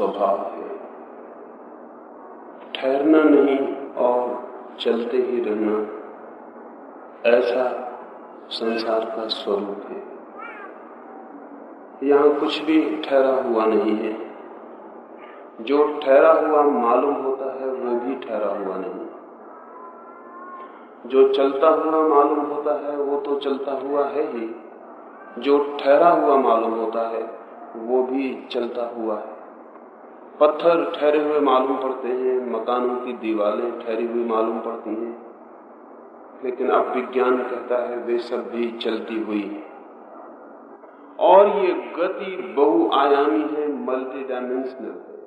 स्वभाव है। ठहरना नहीं और चलते ही रहना ऐसा संसार का स्वरूप है। यहाँ कुछ भी ठहरा हुआ नहीं है। जो ठहरा हुआ मालूम होता है, वो भी ठहरा हुआ नहीं। जो चलता हुआ मालूम होता है, वो तो चलता हुआ है ही। जो ठहरा हुआ मालूम होता है, वो भी चलता हुआ है। पत्थर ठहरे हुए मालूम पड़ते हैं, मकानों की दीवारें ठहरी हुई मालूम पड़ती हैं। लेकिन अब विज्ञान कहता है, वे सब भी चलती हुई है। और ये गति बहुआयामी है मल्टी डायमेंशनल है।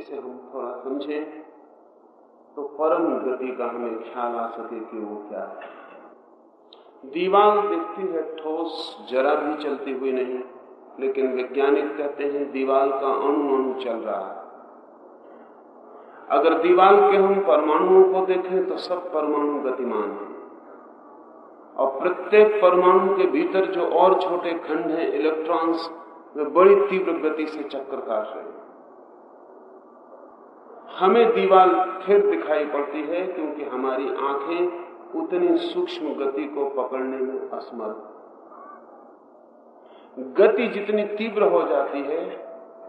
इसे हम थोड़ा समझें तो परम गति का हमें ख्याल आ सके कि वो क्या है। दीवार दिखती है, ठोस, जरा भी चलती हुई नहीं। लेकिन वैज्ञानिक कहते हैं दीवाल का अणु अणु चल रहा है। अगर दीवाल के हम परमाणुओं को देखें तो सब परमाणु गतिमान है। और प्रत्येक परमाणु के भीतर जो और छोटे खंड हैं, इलेक्ट्रॉन्स, वे बड़ी तीव्र गति से चक्कर काट रहे हैं। हमें दीवाल फिर दिखाई पड़ती है क्योंकि हमारी आँखें उतनी सूक्ष्म गति को पकड़ने में असमर्थ गति जितनी तीव्र हो जाती है,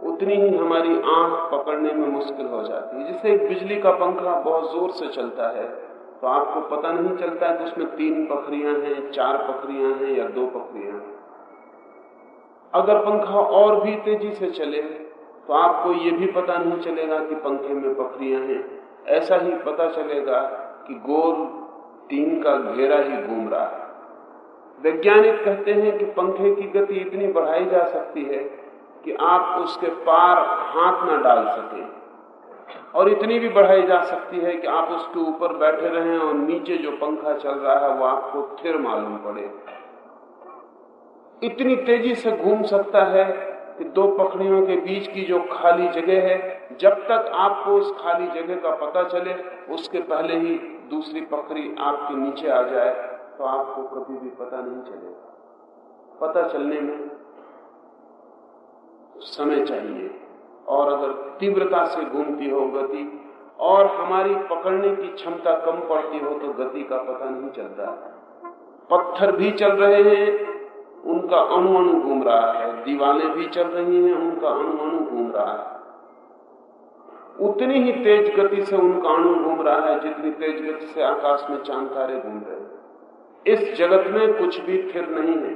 उतनी ही हमारी आँख पकड़ने में मुश्किल हो जाती है। जैसे बिजली का पंखा बहुत ज़ोर से चलता है तो आपको पता नहीं चलता है कि उसमें तीन पखरियाँ हैं, चार पखरियाँ हैं या दो पखरियाँ हैं। अगर पंखा और भी तेज़ी से चले तो आपको ये भी पता नहीं चलेगा कि पंखे में पखरियाँ हैं। ऐसा ही पता चलेगा कि गोल तीन का घेरा ही घूम रहा है। वैज्ञानिक कहते हैं कि पंखे की गति इतनी बढ़ाई जा सकती है कि आप उसके पार हाथ न डाल सके। और इतनी भी बढ़ाई जा सकती है कि आप उसके ऊपर बैठे रहें और नीचे जो पंखा चल रहा है, वो आपको थिर मालूम पड़े। इतनी तेज़ी से घूम सकता है कि दो पखड़ियों के बीच की जो खाली जगह है, जब तक आपको उस खाली जगह का पता चले, उसके पहले ही दूसरी पखड़ी आपके नीचे आ जाए। तो आपको कभी भी पता नहीं चलेगा। पता चलने में समय चाहिए। और अगर तीव्रता से घूमती हो गति और हमारी पकड़ने की क्षमता कम पड़ती हो तो गति का पता नहीं चलता। पत्थर भी चल रहे हैं, उनका अणु घूम रहा है। दीवालें भी चल रही हैं, उनका अणु घूम रहा है। उतनी ही तेज गति से उनका अणु घूम रहा है जितनी तेज गति से आकाश में चाँद तारे घूम रहे हैं। इस जगत में कुछ भी स्थिर नहीं है।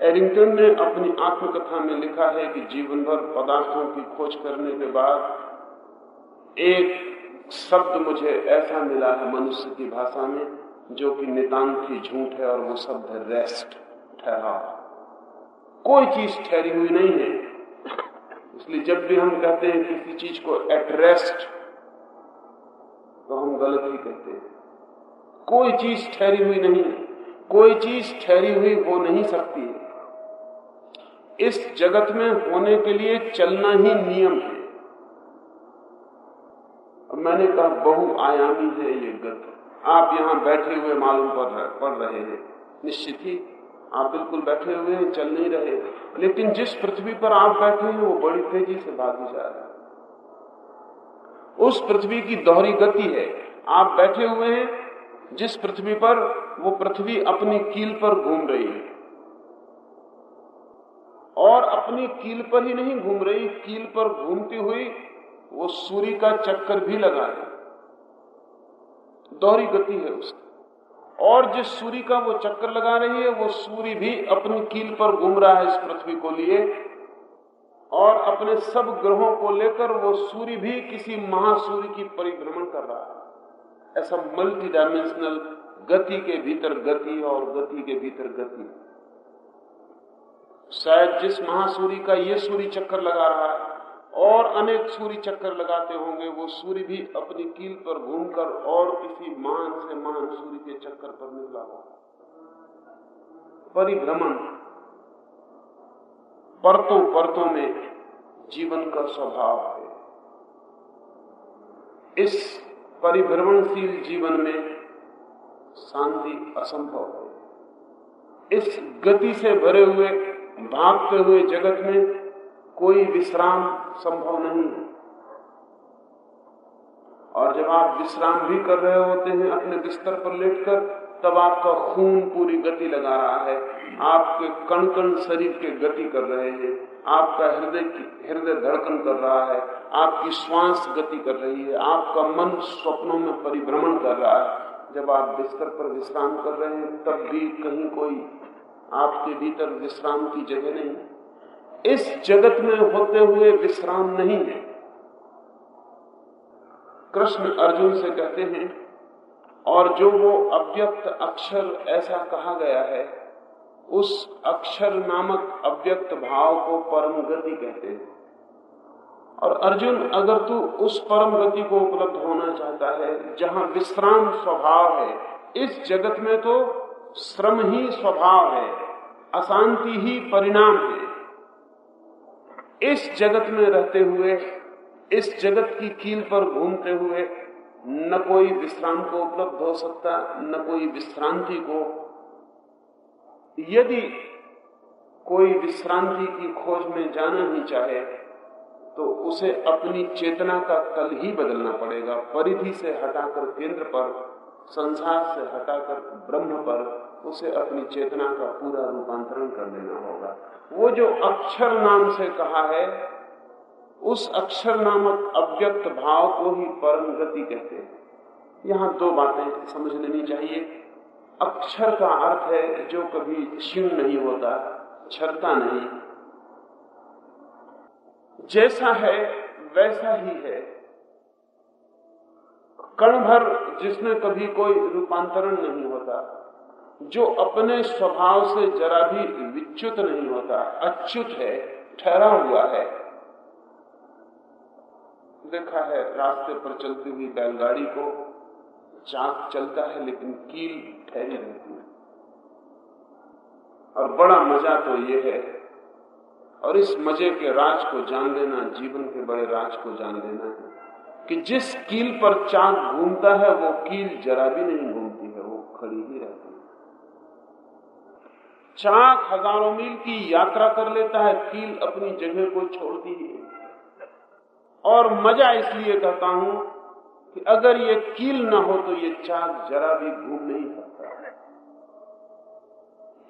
एरिंगटन ने अपनी आत्मकथा में लिखा है कि जीवन भर पदार्थों की खोज करने के बाद एक शब्द मुझे ऐसा मिला है मनुष्य की भाषा में, जो कि नितांत ही झूठ है और वो शब्द है। रेस्ट ठहरा कोई चीज़ ठहरी हुई नहीं है। इसलिए जब भी हम कहते हैं किसी चीज़ को एट रेस्ट तो हम गलत ही कहते हैं। कोई चीज़ ठहरी हुई नहीं है। कोई चीज़ ठहरी हुई हो नहीं सकती। है इस जगत में होने के लिए चलना ही नियम है। मैंने कहा बहुआयामी है ये गति। आप यहाँ बैठे हुए मालूम पड़ रहे, हैं। निश्चित ही आप बिल्कुल बैठे हुए हैं चल नहीं रहे लेकिन जिस पृथ्वी पर आप बैठे हैं वो बड़ी तेज़ी से भागी जा रहा है। उस पृथ्वी की दोहरी गति है। आप बैठे हुए हैं जिस पृथ्वी पर वो पृथ्वी अपनी कील पर घूम रही है। और अपनी कील पर ही नहीं घूम रही, कील पर घूमती हुई वो सूर्य का चक्कर भी लगा है। दोहरी गति है उसकी। और जिस सूर्य का वो चक्कर लगा रही है, वो सूर्य भी अपनी कील पर घूम रहा है इस पृथ्वी को लिए। और अपने सब ग्रहों को लेकर वो सूर्य भी किसी महासूर्य की परिभ्रमण कर रहा है। ऐसा मल्टी डायमेंशनल गति के भीतर गति और गति के भीतर गति। शायद जिस महासूरी का ये सूर्य चक्कर लगा रहा है, और अनेक सूर्य चक्कर लगाते होंगे, वो सूर्य भी अपनी कील पर घूमकर और किसी मान से मान सूर्य के चक्कर पर निकला हो। परिभ्रमण। परतों परतों में जीवन का स्वभाव है। इस परिभ्रमणशील जीवन में शांति असंभव है। इस गति से भरे हुए, भागते हुए जगत में कोई विश्राम संभव नहीं है। और जब आप विश्राम भी कर रहे होते हैं अपने बिस्तर पर लेटकर, तब आपका खून पूरी गति लगा रहा है। आपके कण कण शरीर के गति कर रहे हैं। आपका हृदय हृदय धड़कन कर रहा है, आपकी श्वास गति कर रही है, आपका मन स्वप्नों में परिभ्रमण कर रहा है। जब आप बिस्तर पर विश्राम कर रहे हैं, तब भी कहीं कोई आपके भीतर विश्राम की जगह नहीं। इस जगत में होते हुए विश्राम नहीं है। कृष्ण अर्जुन से कहते हैं, और जो वो अव्यक्त अक्षर ऐसा कहा गया है उस अक्षर नामक अव्यक्त भाव को परम गति कहते हैं। और अर्जुन, अगर तू उस परम गति को उपलब्ध होना चाहता है, जहाँ विश्राम स्वभाव है, इस जगत में तो श्रम ही स्वभाव है, अशांति ही परिणाम है। इस जगत में रहते हुए, इस जगत की कील पर घूमते हुए, न कोई विश्राम को उपलब्ध हो सकता, न कोई विश्रांति को यदि कोई विश्रांति की खोज में जाना ही चाहे तो उसे अपनी चेतना का तल ही बदलना पड़ेगा। परिधि से हटाकर केंद्र पर, संसार से हटाकर ब्रह्म पर उसे अपनी चेतना का पूरा रूपांतरण कर देना होगा। वो जो अक्षर नाम से कहा है, उस अक्षर नामक अव्यक्त भाव को ही परम गति कहते हैं। यहाँ दो बातें समझ लेनी चाहिए। अक्षर का अर्थ है जो कभी क्षीण नहीं होता छरता नहीं। जैसा है, वैसा ही है। कण भर जिसमें कभी कोई रूपांतरण नहीं होता, जो अपने स्वभाव से जरा भी विच्युत नहीं होता, अच्युत है, ठहरा हुआ है। देखा है, रास्ते पर चलती हुई बैलगाड़ी को चाक चलता है, लेकिन कील ठहरी रहती है। और बड़ा मज़ा तो ये है, और इस मज़े के राज को जान लेना, जीवन के बड़े राज को जान लेना है, कि जिस कील पर चाँद घूमता है, वो कील जरा भी नहीं घूमती है, वो खड़ी ही रहती है। चाक हज़ारों मील की यात्रा कर लेता है, कील अपनी जगह को छोड़ती है। और मज़ा इसलिए कहता हूँ कि अगर ये कील ना हो तो ये चाक जरा भी घूम नहीं सकता।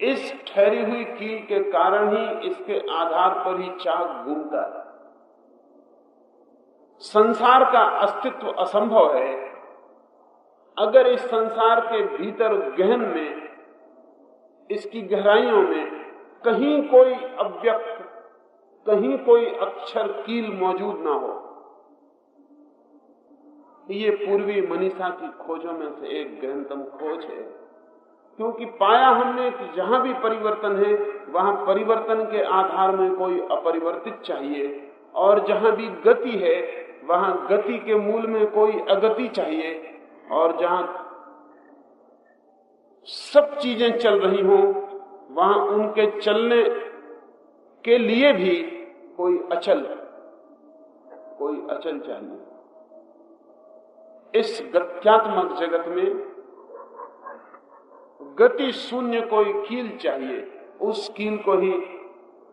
इस ठहरी हुई कील के कारण ही इसके आधार पर ही चाक घूमता है। संसार का अस्तित्व असंभव है। अगर इस संसार के भीतर गहन में, इसकी गहराइयों में कहीं कोई अव्यक्त, कहीं कोई अक्षर कील मौजूद ना हो ये पूर्वी मनीषा की खोजों में से एक गहनतम खोज है। क्योंकि पाया हमने कि जहाँ भी परिवर्तन है, वहाँ परिवर्तन के आधार में कोई अपरिवर्तित चाहिए। और जहाँ भी गति है, वहाँ गति के मूल में कोई अगति चाहिए। और जहाँ सब चीज़ें चल रही हों, वहाँ उनके चलने के लिए भी कोई अचल कोई अचल चाहिए। इस गत्यात्मक जगत में गति शून्य कोई कील चाहिए। उस कील को ही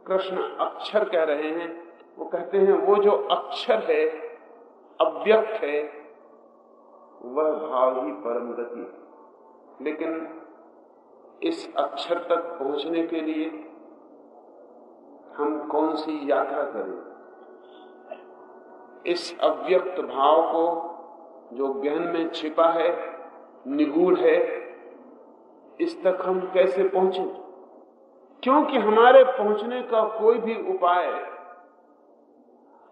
कृष्ण अक्षर कह रहे हैं। वो कहते हैं, वो जो अक्षर है, अव्यक्त है, वह भाव ही परम गति लेकिन इस अक्षर तक पहुँचने के लिए हम कौन सी यात्रा करें? इस अव्यक्त भाव को जो गहन में छिपा है, निगूढ़ है, इस तक हम कैसे पहुँचे? क्योंकि हमारे पहुँचने का कोई भी उपाय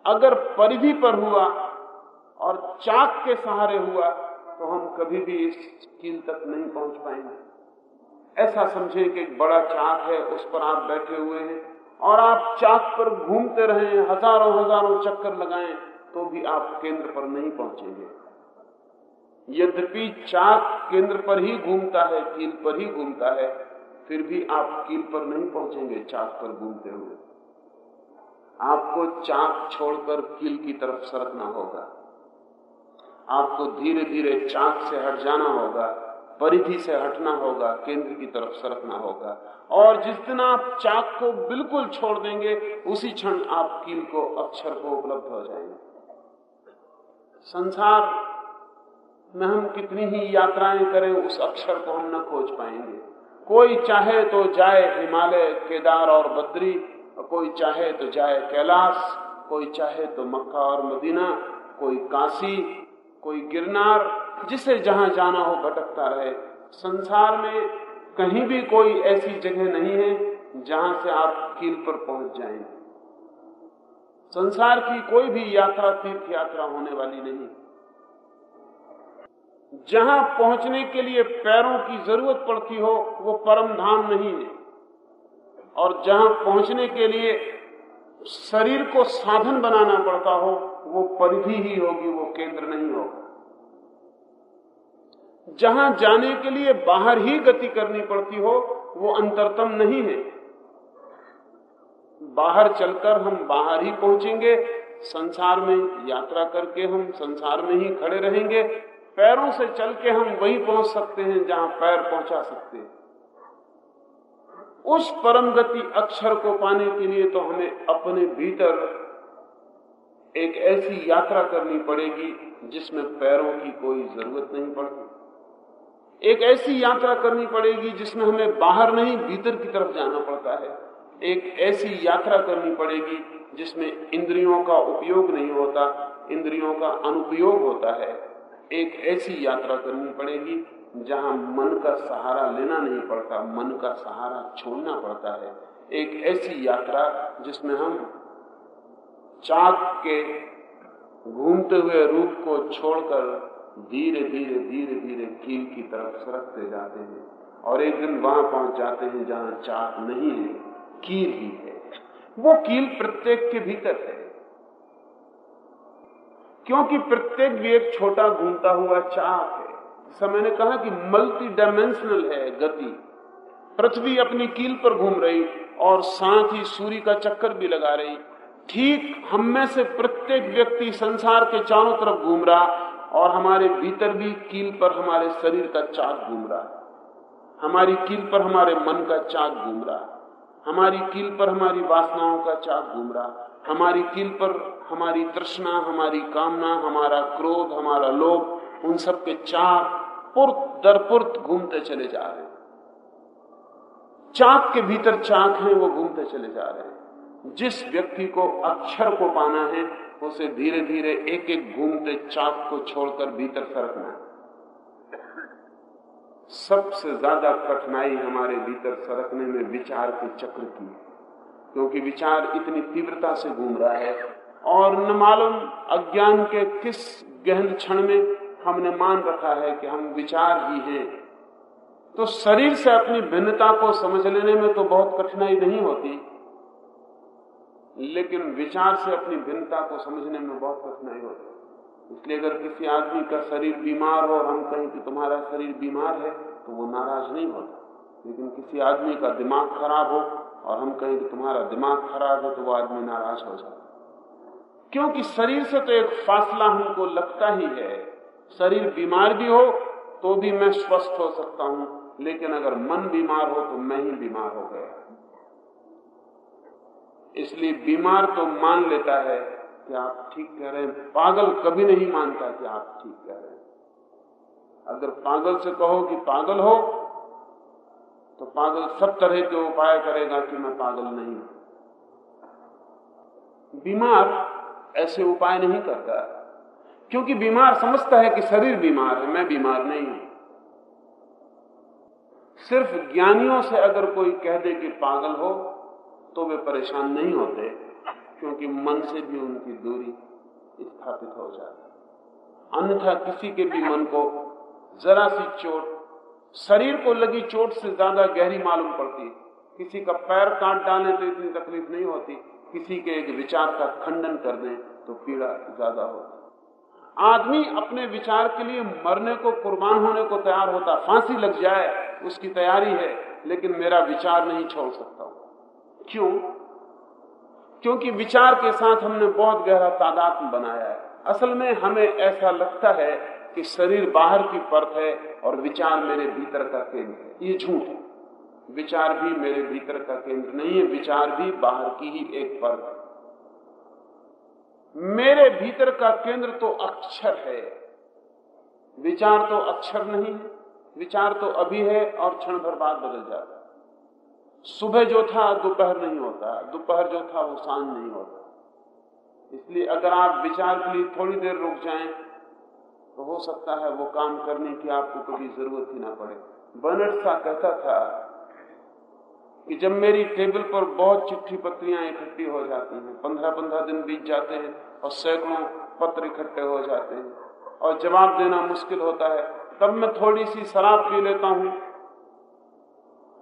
अगर परिधि पर हुआ और चाक के सहारे हुआ तो हम कभी भी इस कील तक नहीं पहुँच पाएँगे। ऐसा समझे कि एक बड़ा चाक है, उस पर आप बैठे हुए हैं और आप चाक पर घूमते रहें, हज़ारों हज़ारों चक्कर लगाएँ तो भी आप केंद्र पर नहीं पहुँचेंगे। यद्यपि चाक केंद्र पर ही घूमता है, कील पर ही घूमता है, फिर भी आप कील पर नहीं पहुँचेंगे चाक पर घूमते हुए। आपको चाक छोड़कर कील की तरफ़ सरकना होगा। आपको धीरे धीरे चाक से हट जाना होगा, परिधि से हटना होगा, केंद्र की तरफ़ सरकना होगा। और जिस दिन आप चाक को बिल्कुल छोड़ देंगे, उसी क्षण आप कील को अक्षर को उपलब्ध हो जाएँगे। संसार में हम कितनी ही यात्राएँ करें, उस अक्षर को हम न खोज पाएँगे। कोई चाहे तो जाए हिमालय, केदार और बद्री, कोई चाहे तो जाए कैलाश, कोई चाहे तो मक्का और मदीना, कोई काशी, कोई गिरनार, जिसे जहाँ जाना हो भटकता रहे। संसार में कहीं भी कोई ऐसी जगह नहीं है जहाँ से आप कील पर पहुँच जाएँगे संसार की कोई भी यात्रा, तीर्थ यात्रा होने वाली नहीं। जहाँ पहुँचने के लिए पैरों की ज़रूरत पड़ती हो, वो परम धाम नहीं है। और जहाँ पहुँचने के लिए शरीर को साधन बनाना पड़ता हो, वो परिधि ही होगी, वो केंद्र नहीं होगा। जहाँ जाने के लिए बाहर ही गति करनी पड़ती हो, वो अंतरतम नहीं है। बाहर चलकर हम बाहर ही पहुँचेंगे, संसार में यात्रा करके हम संसार में ही खड़े रहेंगे पैरों से चल के हम वही पहुँच सकते हैं जहाँ पैर पहुँचा सकते हैं। उस परम गति अक्षर को पाने के लिए तो हमें अपने भीतर एक ऐसी यात्रा करनी पड़ेगी जिसमें पैरों की कोई ज़रूरत नहीं पड़ती। एक ऐसी यात्रा करनी पड़ेगी जिसमें हमें बाहर नहीं, भीतर की तरफ़ जाना पड़ता है। एक ऐसी यात्रा करनी पड़ेगी जिसमें इंद्रियों का उपयोग नहीं होता, इंद्रियों का अनुपयोग होता है। एक ऐसी यात्रा करनी पड़ेगी जहाँ मन का सहारा लेना नहीं पड़ता, मन का सहारा छोड़ना पड़ता है। एक ऐसी यात्रा जिसमें हम चाक के घूमते हुए रूप को छोड़कर धीरे धीरे धीरे धीरे कील की तरफ़ सरकते जाते हैं और एक दिन वहाँ पहुँच जाते हैं जहाँ चाक नहीं है, कील ही है। वो कील प्रत्येक के भीतर है। क्योंकि प्रत्येक भी एक छोटा घूमता हुआ चाक है। जैसा मैंने कहा कि मल्टी डायमेंशनल है गति। पृथ्वी अपनी कील पर घूम रही और साथ ही सूर्य का चक्कर भी लगा रही। ठीक हम में से प्रत्येक व्यक्ति संसार के चारों तरफ़ घूम रहा और हमारे भीतर भी कील पर हमारे शरीर का चाक घूम रहा। हमारी कील पर हमारे मन का चाक घूम रहा। हमारी कील पर हमारी वासनाओं का चाक घूम रहा। हमारी कील पर हमारी तृष्णा, हमारी कामना, हमारा क्रोध, हमारा लोभ, उन सब के चाक पुर्त दर पुर्त घूमते चले जा रहे हैं। चाक के भीतर चाक है, वो घूमते चले जा रहे हैं। जिस व्यक्ति को अक्षर को पाना है, उसे धीरे धीरे एक एक घूमते चाक को छोड़कर भीतर सरकना है। सबसे ज़्यादा कठिनाई हमारे भीतर सरकने में विचार के चक्र की है। क्योंकि विचार इतनी तीव्रता से घूम रहा है। और न मालूम अज्ञान के किस गहन क्षण में हमने मान रखा है कि हम विचार ही हैं। तो शरीर से अपनी भिन्नता को समझ लेने में तो बहुत कठिनाई नहीं होती, लेकिन विचार से अपनी भिन्नता को समझने में बहुत कठिनाई होती इसलिए अगर किसी आदमी का शरीर बीमार हो और हम कहें कि तुम्हारा शरीर बीमार है तो वो नाराज़ नहीं होता। लेकिन किसी आदमी का दिमाग खराब हो और हम कहें कि तुम्हारा दिमाग खराब है तो वो आदमी नाराज़ हो जाए। क्योंकि शरीर से तो एक फासला हमको लगता ही है। शरीर बीमार भी हो तो भी मैं स्वस्थ हो सकता हूँ, लेकिन अगर मन बीमार हो तो मैं ही बीमार हो गया। इसलिए बीमार तो मान लेता है कि आप ठीक कह रहे हैं। पागल कभी नहीं मानता कि आप ठीक कह रहे हैं। अगर पागल से कहो कि पागल हो तो पागल सब तरह के उपाय करेगा कि मैं पागल नहीं हूँ। बीमार ऐसे उपाय नहीं करता। क्योंकि बीमार समझता है कि शरीर बीमार है, मैं बीमार नहीं हूँ। सिर्फ़ ज्ञानियों से अगर कोई कह दे कि पागल हो तो वे परेशान नहीं होते, क्योंकि मन से भी उनकी दूरी स्थापित हो जाती। अन्यथा किसी के भी मन को जरा सी चोट शरीर को लगी चोट से ज़्यादा गहरी मालूम पड़ती है। किसी का पैर काट डालें तो इतनी तकलीफ़ नहीं होती। किसी के एक विचार का खंडन कर दें तो पीड़ा ज़्यादा होती आदमी अपने विचार के लिए मरने को, कुर्बान होने को तैयार होता, फांसी लग जाए, उसकी तैयारी है, लेकिन मेरा विचार नहीं छोड़ सकता क्यों? क्योंकि विचार के साथ हमने बहुत गहरा तादाद बनाया है। असल में हमें ऐसा लगता है कि शरीर बाहर की परत है और विचार मेरे भीतर का केंद्र ये झूठ है। विचार भी मेरे भीतर का केंद्र नहीं है, विचार भी बाहर की ही एक परत है। मेरे भीतर का केंद्र तो अक्षर है। विचार तो अक्षर नहीं है, विचार तो अभी है और क्षण भर बाद बदल जाता सुबह जो था, दोपहर नहीं होता। दोपहर जो था, वो साँझ नहीं होता। इसलिए अगर आप विचार के लिए थोड़ी देर रुक जाएँ तो हो सकता है वो काम करने की आपको कभी ज़रूरत ही ना पड़े। बनट सा कहता था कि जब मेरी टेबल पर बहुत चिट्ठी पत्रियाँ इकट्ठी हो जाती हैं पंद्रह पंद्रह दिन बीत जाते हैं और सैकड़ों पत्र इकट्ठे हो जाते हैं और जवाब देना मुश्किल होता है, तब मैं थोड़ी सी शराब पी लेता हूँ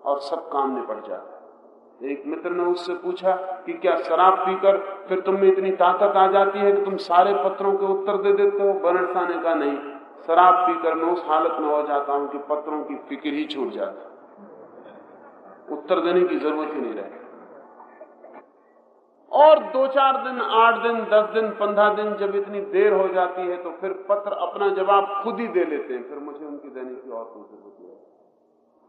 और सब काम निपट जाता है। एक मित्र ने उससे पूछा कि क्या शराब पीकर फिर तुम में इतनी ताकत आ जाती है कि तुम सारे पत्रों के उत्तर दे देते हो? बनरसा ने कहा, नहीं, शराब पीकर मैं उस हालत में हो जाता हूँ कि पत्रों की फ़िक्र ही छूट जाती उत्तर देने की ज़रूरत ही नहीं रहती और दो चार दिन, आठ दिन, दस दिन, पंद्रह दिन जब इतनी देर हो जाती है तो फिर पत्र अपना जवाब खुद ही दे लेते हैं। फिर मुझे उनकी देने की और कोई ज़रूरत नहीं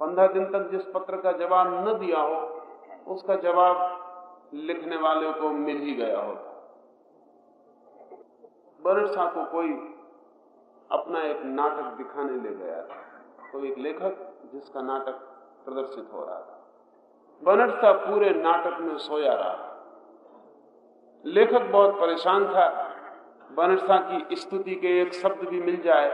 पंद्रह दिन तक जिस पत्र का जवाब न दिया हो उसका जवाब लिखने वाले को मिल ही गया होता। बरसा को कोई अपना एक नाटक दिखाने ले गया था। कोई एक लेखक जिसका नाटक प्रदर्शित हो रहा था। बनरसा पूरे नाटक में सोया रहा। लेखक बहुत परेशान था। बनरसा की स्तुति के एक शब्द भी मिल जाए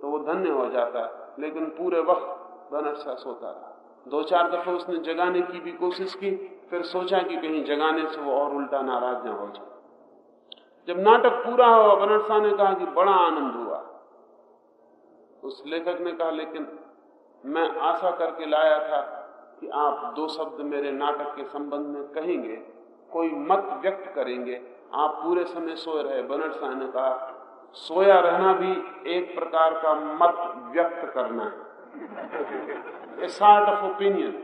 तो वो धन्य हो जाता, लेकिन पूरे वक्त बनरसा सोता रहा। दो चार दफे उसने जगाने की भी कोशिश की, फिर सोचा कि कहीं जगाने से वो और उल्टा नाराज़ न हो जाए। जब नाटक पूरा हुआ, बनरसा ने कहा कि बड़ा आनंद हुआ। उस लेखक ने कहा, लेकिन मैं आशा करके लाया था कि आप दो शब्द मेरे नाटक के संबंध में कहेंगे, कोई मत व्यक्त करेंगे। आप पूरे समय सोए रहे। बनर शाह ने कहा, सोया रहना भी एक प्रकार का मत व्यक्त करना है। ए सार्ट ऑफ़ ओपिनियन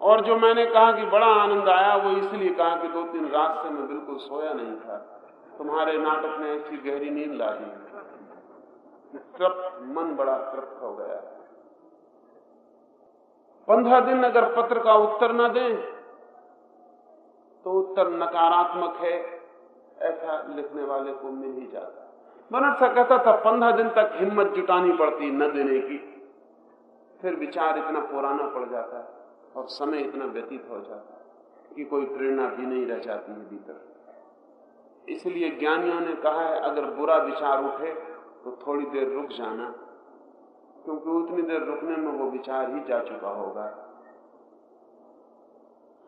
और जो मैंने कहा कि बड़ा आनंद आया, वो इसलिए कहा कि दो तीन रात से मैं बिल्कुल सोया नहीं था। तुम्हारे नाटक में ऐसी गहरी नींद ला दी तृप्त, मन बड़ा तृप्त हो गया। पंद्रह दिन अगर पत्र का उत्तर न दें तो उत्तर नकारात्मक है, ऐसा लिखने वाले को मिल ही जाता। बनट सा कहता था, पंद्रह दिन तक हिम्मत जुटानी पड़ती न देने की। फिर विचार इतना पुराना पड़ जाता है और समय इतना व्यतीत हो जाता है कि कोई प्रेरणा भी नहीं रह जाती है भीतर। इसलिए ज्ञानियों ने कहा है, अगर बुरा विचार उठे तो थोड़ी देर रुक जाना, क्योंकि उतनी देर रुकने में वो विचार ही जा चुका होगा।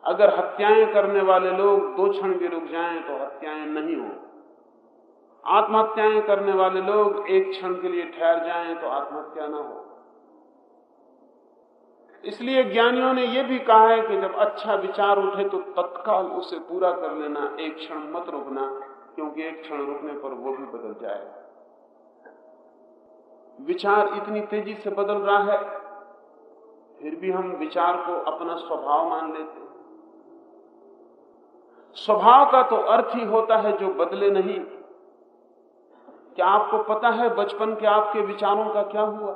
अगर हत्याएँ करने वाले लोग दो क्षण भी रुक जाएँ तो हत्याएँ नहीं हो। आत्महत्याएँ करने वाले लोग एक क्षण के लिए ठहर जाएँ तो आत्महत्या ना हो। इसलिए ज्ञानियों ने यह भी कहा है कि जब अच्छा विचार उठे तो तत्काल उसे पूरा कर लेना, एक क्षण मत रुकना, क्योंकि एक क्षण रुकने पर वो भी बदल जाएगा विचार इतनी तेज़ी से बदल रहा है, फिर भी हम विचार को अपना स्वभाव मान लेते स्वभाव का तो अर्थ ही होता है जो बदले नहीं। क्या आपको पता है बचपन के आपके विचारों का क्या हुआ?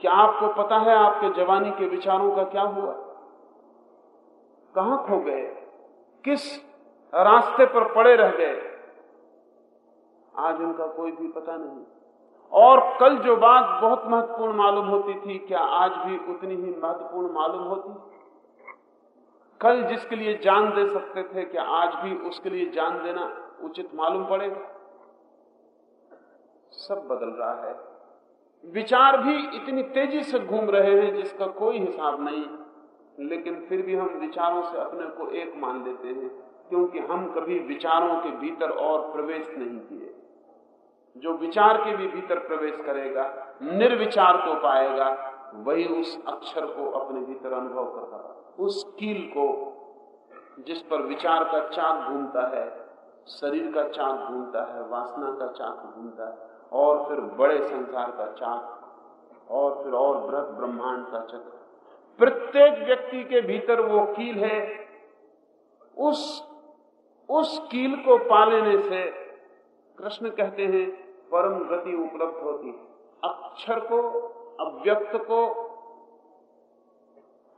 क्या आपको पता है आपके जवानी के विचारों का क्या हुआ? कहाँ खो गए? किस रास्ते पर पड़े रह गए? आज उनका कोई भी पता नहीं। और कल जो बात बहुत महत्वपूर्ण मालूम होती थी, क्या आज भी उतनी ही महत्वपूर्ण मालूम होती? कल जिसके लिए जान दे सकते थे, क्या आज भी उसके लिए जान देना उचित मालूम पड़ेगा? सब बदल रहा है। विचार भी इतनी तेज़ी से घूम रहे हैं जिसका कोई हिसाब नहीं लेकिन फिर भी हम विचारों से अपने को एक मान लेते हैं, क्योंकि हम कभी विचारों के भीतर और प्रवेश नहीं किए। जो विचार के भी भीतर प्रवेश करेगा, निर्विचार को पाएगा, वही उस अक्षर को अपने भीतर अनुभव करता उस कील को जिस पर विचार का चाक घूमता है, शरीर का चाक घूमता है, वासना का चाक घूमता है और फिर बड़े संसार का चाक, और फिर और बृहद ब्रह्मांड का चक्र। प्रत्येक व्यक्ति के भीतर वो कील है। उस उस कील को पा लेने से कृष्ण कहते हैं, परम गति उपलब्ध होती है। अक्षर को, अव्यक्त को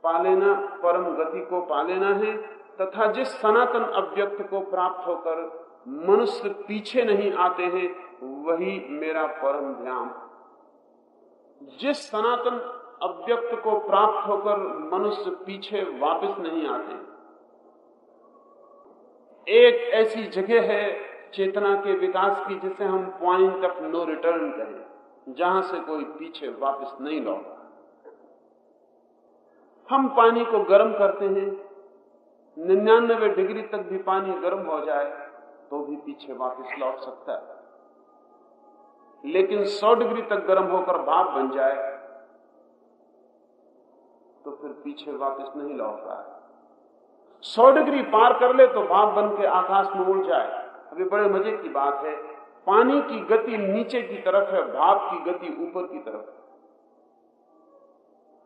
पा लेना परम गति को पा लेना है, तथा जिस सनातन अव्यक्त को प्राप्त होकर मनुष्य पीछे नहीं आते हैं वही मेरा परम ध्यान। जिस सनातन अव्यक्त को प्राप्त होकर मनुष्य पीछे वापस नहीं आते, एक ऐसी जगह है चेतना के विकास की जिसे हम पॉइंट ऑफ़ नो रिटर्न कहें, जहाँ से कोई पीछे वापस नहीं लौटा हम पानी को गर्म करते हैं, निन्यानबे डिग्री तक भी पानी गर्म हो जाए तो भी पीछे वापस लौट सकता है। लेकिन 100 डिग्री तक गर्म होकर भाप बन जाए तो फिर पीछे वापस नहीं लौट रहा है। सौ डिग्री पार कर ले तो भाप बन के आकाश में उड़ जाए। अभी बड़े मज़े की बात है। पानी की गति नीचे की तरफ़ है, भाप की गति ऊपर की तरफ़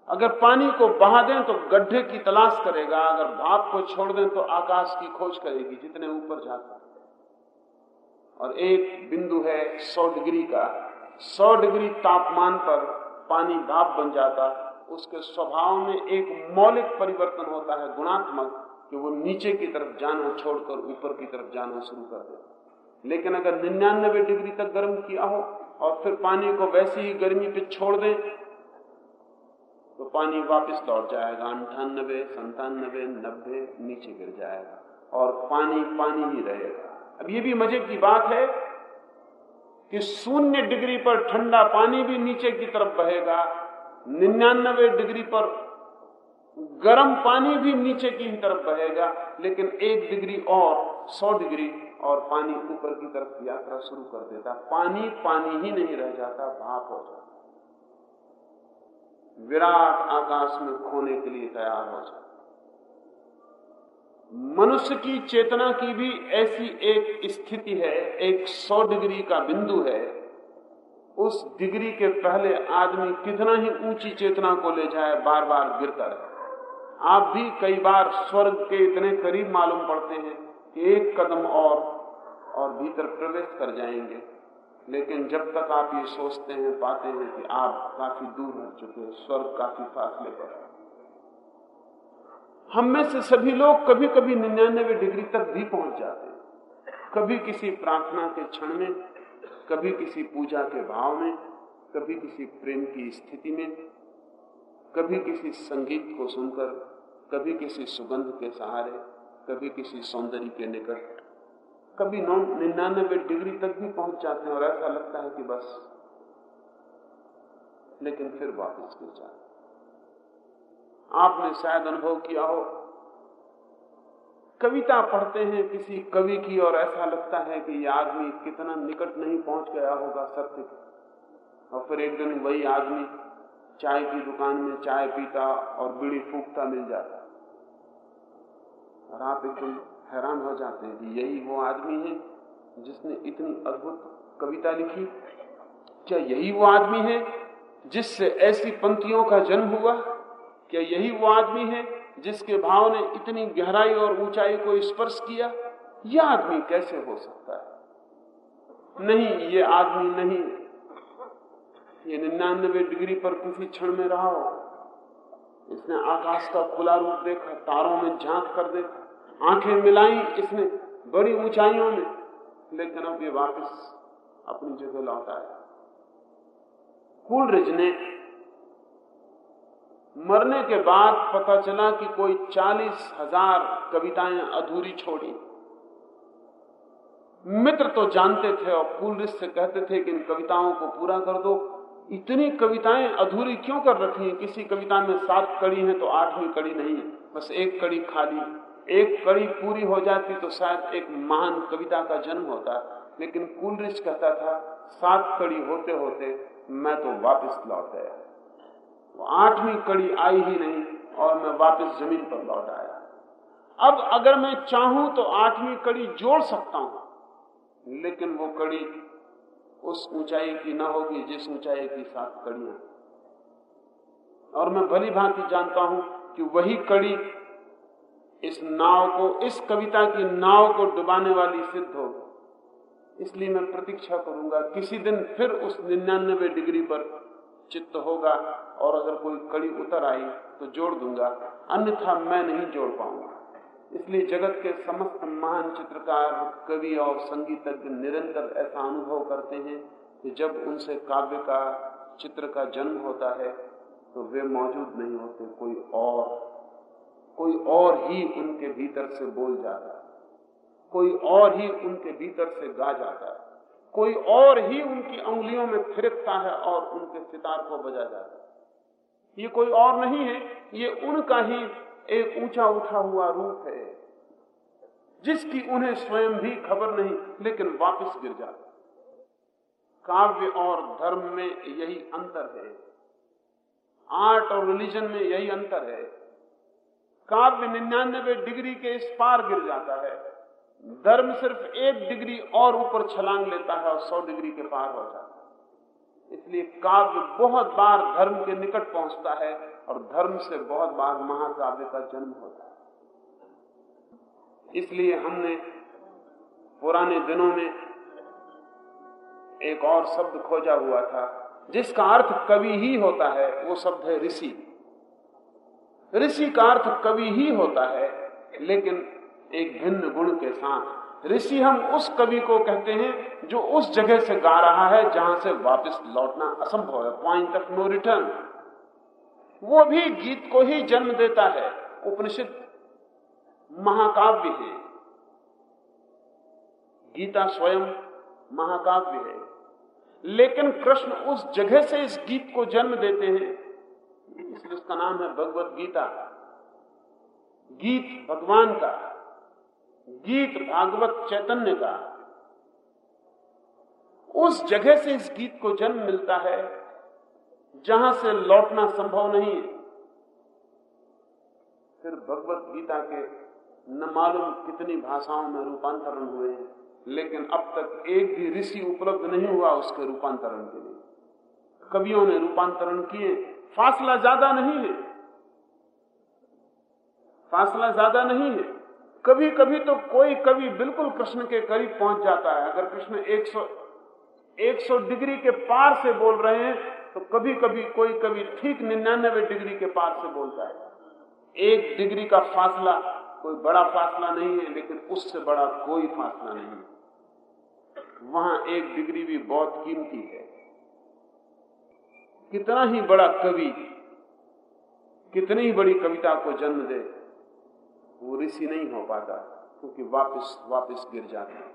अगर पानी को बहा दें तो गड्ढे की तलाश करेगा, अगर भाप को छोड़ दें तो आकाश की खोज करेगी, जितने ऊपर जाता और एक बिंदु है सौ डिग्री का। सौ डिग्री तापमान पर पानी भाप बन जाता, उसके स्वभाव में एक मौलिक परिवर्तन होता है गुणात्मक, कि वो नीचे की तरफ़ जाना छोड़कर ऊपर की तरफ़ जाना शुरू कर दे लेकिन अगर निन्यानबे डिग्री तक गर्म किया हो और फिर पानी को वैसे ही गर्मी पे छोड़ दें तो पानी वापस लौट जाएगा। अंठानबे, संतानबे, नब्बे, नीचे गिर जाएगा और पानी पानी ही रहेगा। अब ये भी मज़े की बात है कि शून्य डिग्री पर ठंडा पानी भी नीचे की तरफ़ बहेगा, निन्यानबे डिग्री पर गर्म पानी भी नीचे की ही तरफ़ बहेगा, लेकिन एक डिग्री और, सौ डिग्री और पानी ऊपर की तरफ़ यात्रा शुरू कर देता। पानी पानी ही नहीं रह जाता, भाप हो जाता। विराट आकाश में खोने के लिए तैयार हो जाता। मनुष्य की चेतना की भी ऐसी एक स्थिति है, एक सौ डिग्री का बिंदु है। उस डिग्री के पहले आदमी कितना ही ऊँची चेतना को ले जाए बार बार गिरता रहे। आप भी कई बार स्वर्ग के इतने करीब मालूम पड़ते हैं कि एक कदम और और भीतर प्रवेश कर जाएँगे। लेकिन जब तक आप ये सोचते हैं, पाते हैं कि आप काफ़ी दूर हो चुके हैं, स्वर्ग काफ़ी फासले पर हम में से सभी लोग कभी कभी निन्यानवे डिग्री तक भी पहुँच जाते हैं। कभी किसी प्रार्थना के क्षण में, कभी किसी पूजा के भाव में, कभी किसी प्रेम की स्थिति में, कभी किसी संगीत को सुनकर, कभी किसी सुगंध के सहारे, कभी किसी सौंदर्य के निकट, कभी नौ निन्यानबे डिग्री तक भी पहुँच जाते हैं और ऐसा लगता है कि बस, लेकिन फिर वापस गिर जाते आपने शायद अनुभव किया हो। कविता पढ़ते हैं किसी कवि की और ऐसा लगता है कि यह आदमी कितना निकट नहीं पहुँच गया होगा सत्य और फिर एक दिन वही आदमी चाय की दुकान में चाय पीता और बीड़ी फूकता मिल जाता। और आप एकदम हैरान हो जाते हैं कि यही वो आदमी है जिसने इतनी अद्भुत कविता लिखी। क्या यही वो आदमी है जिससे ऐसी पंक्तियों का जन्म हुआ? क्या यही वो आदमी है जिसके भाव ने इतनी गहराई और ऊंचाई को स्पर्श किया। यह आदमी कैसे हो सकता है? नहीं, ये आदमी नहीं। ये निन्यानबे डिग्री पर किसी क्षण में रहा हो। इसने आकाश का खुला रूप देखा, तारों में झाँक कर देखा, आँखें मिलाई इसने बड़ी ऊंचाइयों में, लेकिन अब ये वापस अपनी जगह लौट आया। कूलरिज ने मरने के बाद पता चला कि कोई चालीस हज़ार कविताएँ अधूरी छोड़ी। मित्र तो जानते थे और कूलरिज से कहते थे कि इन कविताओं को पूरा कर दो। इतनी कविताएँ अधूरी क्यों कर रखी हैं? किसी कविता में सात कड़ी है तो आठवीं कड़ी नहीं है। बस एक कड़ी खाली एक कड़ी पूरी हो जाती तो शायद एक महान कविता का जन्म होता। लेकिन कूलरिच कहता था, सात कड़ी होते होते मैं तो वापस लौट गया। वो आठवीं कड़ी आई ही नहीं और मैं वापस ज़मीन पर लौट आया। अब अगर मैं चाहूँ तो आठवीं कड़ी जोड़ सकता हूँ, लेकिन वो कड़ी उस ऊंचाई की ना होगी, जिस ऊंचाई की सात कड़ियाँ और मैं भली भांति जानता हूँ कि वही कड़ी इस नाव को, इस कविता की नाव को डुबाने वाली सिद्ध होगी। इसलिए मैं प्रतीक्षा करूँगा, किसी दिन फिर उस निन्यानबे डिग्री पर चित्त होगा और अगर कोई कड़ी उतर आई तो जोड़ दूँगा। अन्यथा मैं नहीं जोड़ पाऊँगा। इसलिए जगत के समस्त महान चित्रकार, कवि और संगीतज्ञ निरंतर ऐसा अनुभव करते हैं कि जब उनसे काव्य का, चित्र का जन्म होता है तो वे मौजूद नहीं होते। कोई और कोई और ही उनके भीतर से बोल जाता है। कोई और ही उनके भीतर से गा जाता है। कोई और ही उनकी उंगलियों में थिरकता है और उनके सितार को बजा जाता है। ये कोई और नहीं है, ये उनका ही एक ऊँचा उठा हुआ रूप है, जिसकी उन्हें स्वयं भी खबर नहीं, लेकिन वापस गिर जाता काव्य और धर्म में यही अंतर है। आर्ट और रिलीजन में यही अंतर है। काव्य निन्यानबे डिग्री के इस पार गिर जाता है। धर्म सिर्फ़ एक डिग्री और ऊपर छलांग लेता है और सौ डिग्री के पार हो जाता है। इसलिए काव्य बहुत बार धर्म के निकट पहुँचता है और धर्म से बहुत बार महाकाव्य का जन्म होता है। इसलिए हमने पुराने दिनों में एक और शब्द खोजा हुआ था, जिसका अर्थ कवि ही होता है, वो शब्द है ऋषि। ऋषि का अर्थ कवि ही होता है, लेकिन एक भिन्न गुण के साथ। ऋषि हम उस कवि को कहते हैं जो उस जगह से गा रहा है जहाँ से वापस लौटना असंभव है। पॉइंट ऑफ़ नो रिटर्न वो भी गीत को ही जन्म देता है। उपनिषद महाकाव्य है। गीता स्वयं महाकाव्य है। लेकिन कृष्ण उस जगह से इस गीत को जन्म देते हैं। इसलिए उसका नाम है भगवत गीता। गीत भगवान का। गीत भागवत चैतन्य का। उस जगह से इस गीत को जन्म मिलता है, जहाँ से लौटना संभव नहीं। है फिर भगवत गीता के न मालूम कितनी भाषाओं में रूपांतरण हुए हैं लेकिन अब तक एक भी ऋषि उपलब्ध नहीं हुआ उसके रूपांतरण के लिए। कवियों ने रूपांतरण किए, फासला ज़्यादा नहीं है। फासला ज़्यादा नहीं है। कभी कभी तो कोई कवि बिल्कुल कृष्ण के करीब पहुँच जाता है। अगर कृष्ण 100 100 डिग्री के पार से बोल रहे हैं तो कभी कभी कोई कवि ठीक निन्यानबे डिग्री के पार से बोलता है। एक डिग्री का फासला, कोई बड़ा फासला नहीं है, लेकिन उससे बड़ा कोई फासला नहीं है। वहाँ एक डिग्री भी बहुत कीमती है। कितना ही बड़ा कवि, कितनी ही बड़ी कविता को जन्म दे वो ऋषि नहीं हो पाता, क्योंकि वापस वापस गिर जाता है।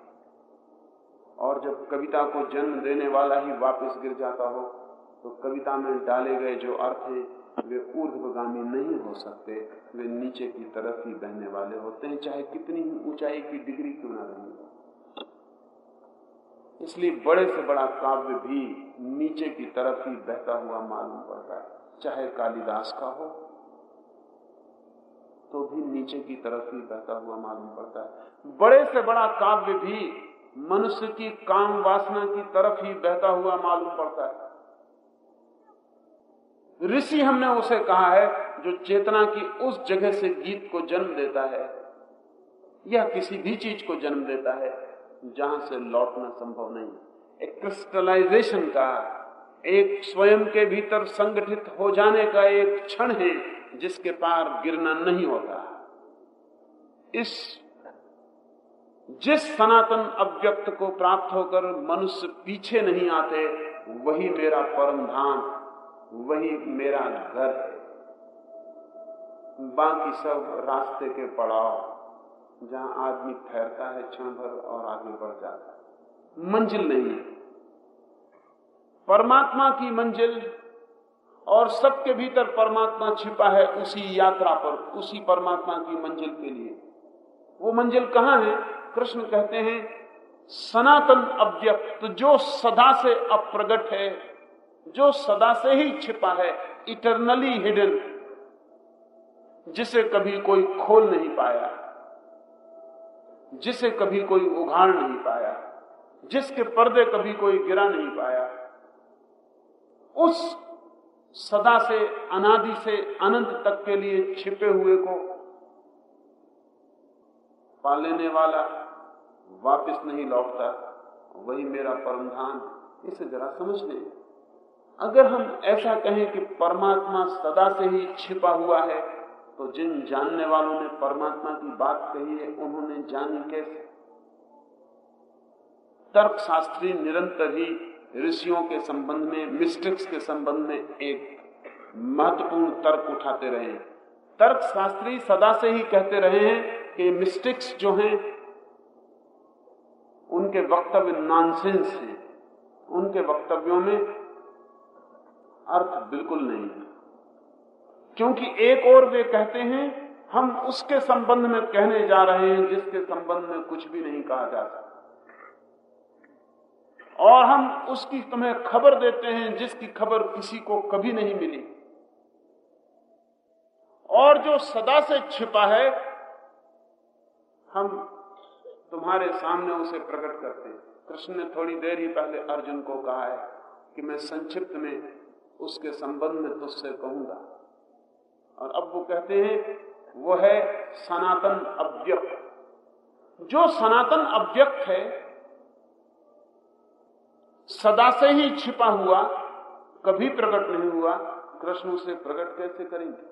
और जब कविता को जन्म देने वाला ही वापस गिर जाता हो तो कविता में डाले गए जो अर्थ हैं, वे ऊर्ध्वगामी नहीं हो सकते। वे नीचे की तरफ़ ही बहने वाले होते हैं, चाहे कितनी ही ऊंचाई की डिग्री क्यों ना रही इसलिए बड़े से बड़ा काव्य भी नीचे की तरफ़ ही बहता हुआ मालूम पड़ता है, चाहे कालिदास का हो तो भी नीचे की तरफ़ ही बहता हुआ मालूम पड़ता है। बड़े से बड़ा काव्य भी मनुष्य की काम वासना की तरफ़ ही बहता हुआ मालूम पड़ता है। ऋषि हमने उसे कहा है, जो चेतना की उस जगह से गीत को जन्म देता है, या किसी भी चीज़ को जन्म देता है, जहाँ से लौटना संभव नहीं एक क्रिस्टलाइजेशन का, एक स्वयं के भीतर संगठित हो जाने का एक क्षण है। जिसके पार गिरना नहीं होता। इस, जिस सनातन अव्यक्त को प्राप्त होकर मनुष्य पीछे नहीं आते, वही मेरा परम धाम, वही मेरा घर बाकी सब रास्ते के पड़ाव, जहाँ आदमी ठहरता है क्षण भर और आगे बढ़ जाता है। मंजिल नहीं है। परमात्मा की मंजिल और सबके भीतर परमात्मा छिपा है उसी यात्रा पर, उसी परमात्मा की मंजिल के लिए। वो मंजिल कहाँ है? कृष्ण कहते हैं, सनातन अव्यक्त, जो सदा से अप्रगट है, जो सदा से ही छिपा है इटरनली हिडन जिसे कभी कोई खोल नहीं पाया, जिसे कभी कोई उघाड़ नहीं पाया, जिसके पर्दे कभी कोई गिरा नहीं पाया। उस सदा से, अनादि से अनंत तक के लिए छिपे हुए को पा लेने वाला वापस नहीं लौटता। वही मेरा परमधान इसे जरा समझ लें। अगर हम ऐसा कहें कि परमात्मा सदा से ही छिपा हुआ है तो जिन जानने वालों ने परमात्मा की बात कही है, उन्होंने जानी कैसे? तर्क शास्त्री निरंतर ही ऋषियों के संबंध में मिस्टिक्स के संबंध में एक महत्वपूर्ण तर्क उठाते रहे तर्क शास्त्री सदा से ही कहते रहे हैं कि मिस्टिक्स जो हैं, उनके वक्तव्य नॉनसेंस हैं। उनके वक्तव्यों में अर्थ बिल्कुल नहीं है। क्योंकि एक और वे कहते हैं, हम उसके संबंध में कहने जा रहे हैं जिसके संबंध में कुछ भी नहीं कहा जा सकता। और हम उसकी तुम्हें खबर देते हैं जिसकी खबर किसी को कभी नहीं मिली। और जो सदा से छिपा है, हम तुम्हारे सामने उसे प्रकट करते हैं। कृष्ण ने थोड़ी देर ही पहले अर्जुन को कहा है कि मैं संक्षिप्त में उसके संबंध में तुझसे कहूँगा। और अब वो कहते हैं, वो है सनातन अव्यक्त। जो सनातन अव्यक्त है सदा से ही छिपा हुआ, कभी प्रकट नहीं हुआ, कृष्ण उसे प्रकट कैसे करेंगे?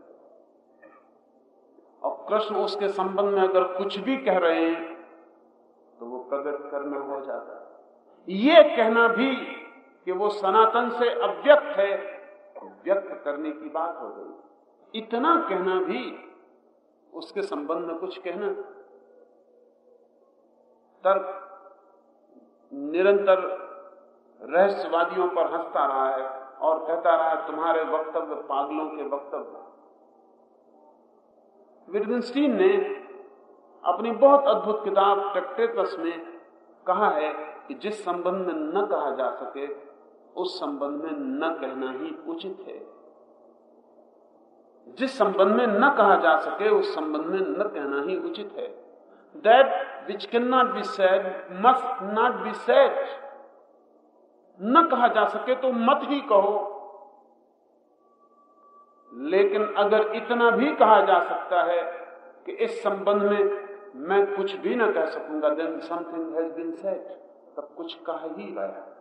और कृष्ण उसके संबंध में अगर कुछ भी कह रहे हैं तो वो प्रकट करना हो जाता है। ये कहना भी कि वो सनातन से अव्यक्त है, व्यक्त करने की बात हो गई। इतना कहना भी, उसके संबंध में कुछ कहना। तर्क, निरंतर रहस्यवादियों पर हंसता रहा है और कहता रहा है, तुम्हारे वक्तव्य पागलों के वक्तव्य विटगनस्टीन ने अपनी बहुत अद्भुत किताब टेक्टेकस में कहा है कि जिस संबंध में न कहा जा सके, उस संबंध में न कहना ही उचित है। जिस संबंध में न कहा जा सके, उस संबंध में न कहना ही उचित है। That which can not be said must not be said न कहा जा सके तो मत ही कहो। लेकिन अगर इतना भी कहा जा सकता है कि इस संबंध में मैं कुछ भी ना कह सकूँगा। Then something has been said तब कुछ कह ही गया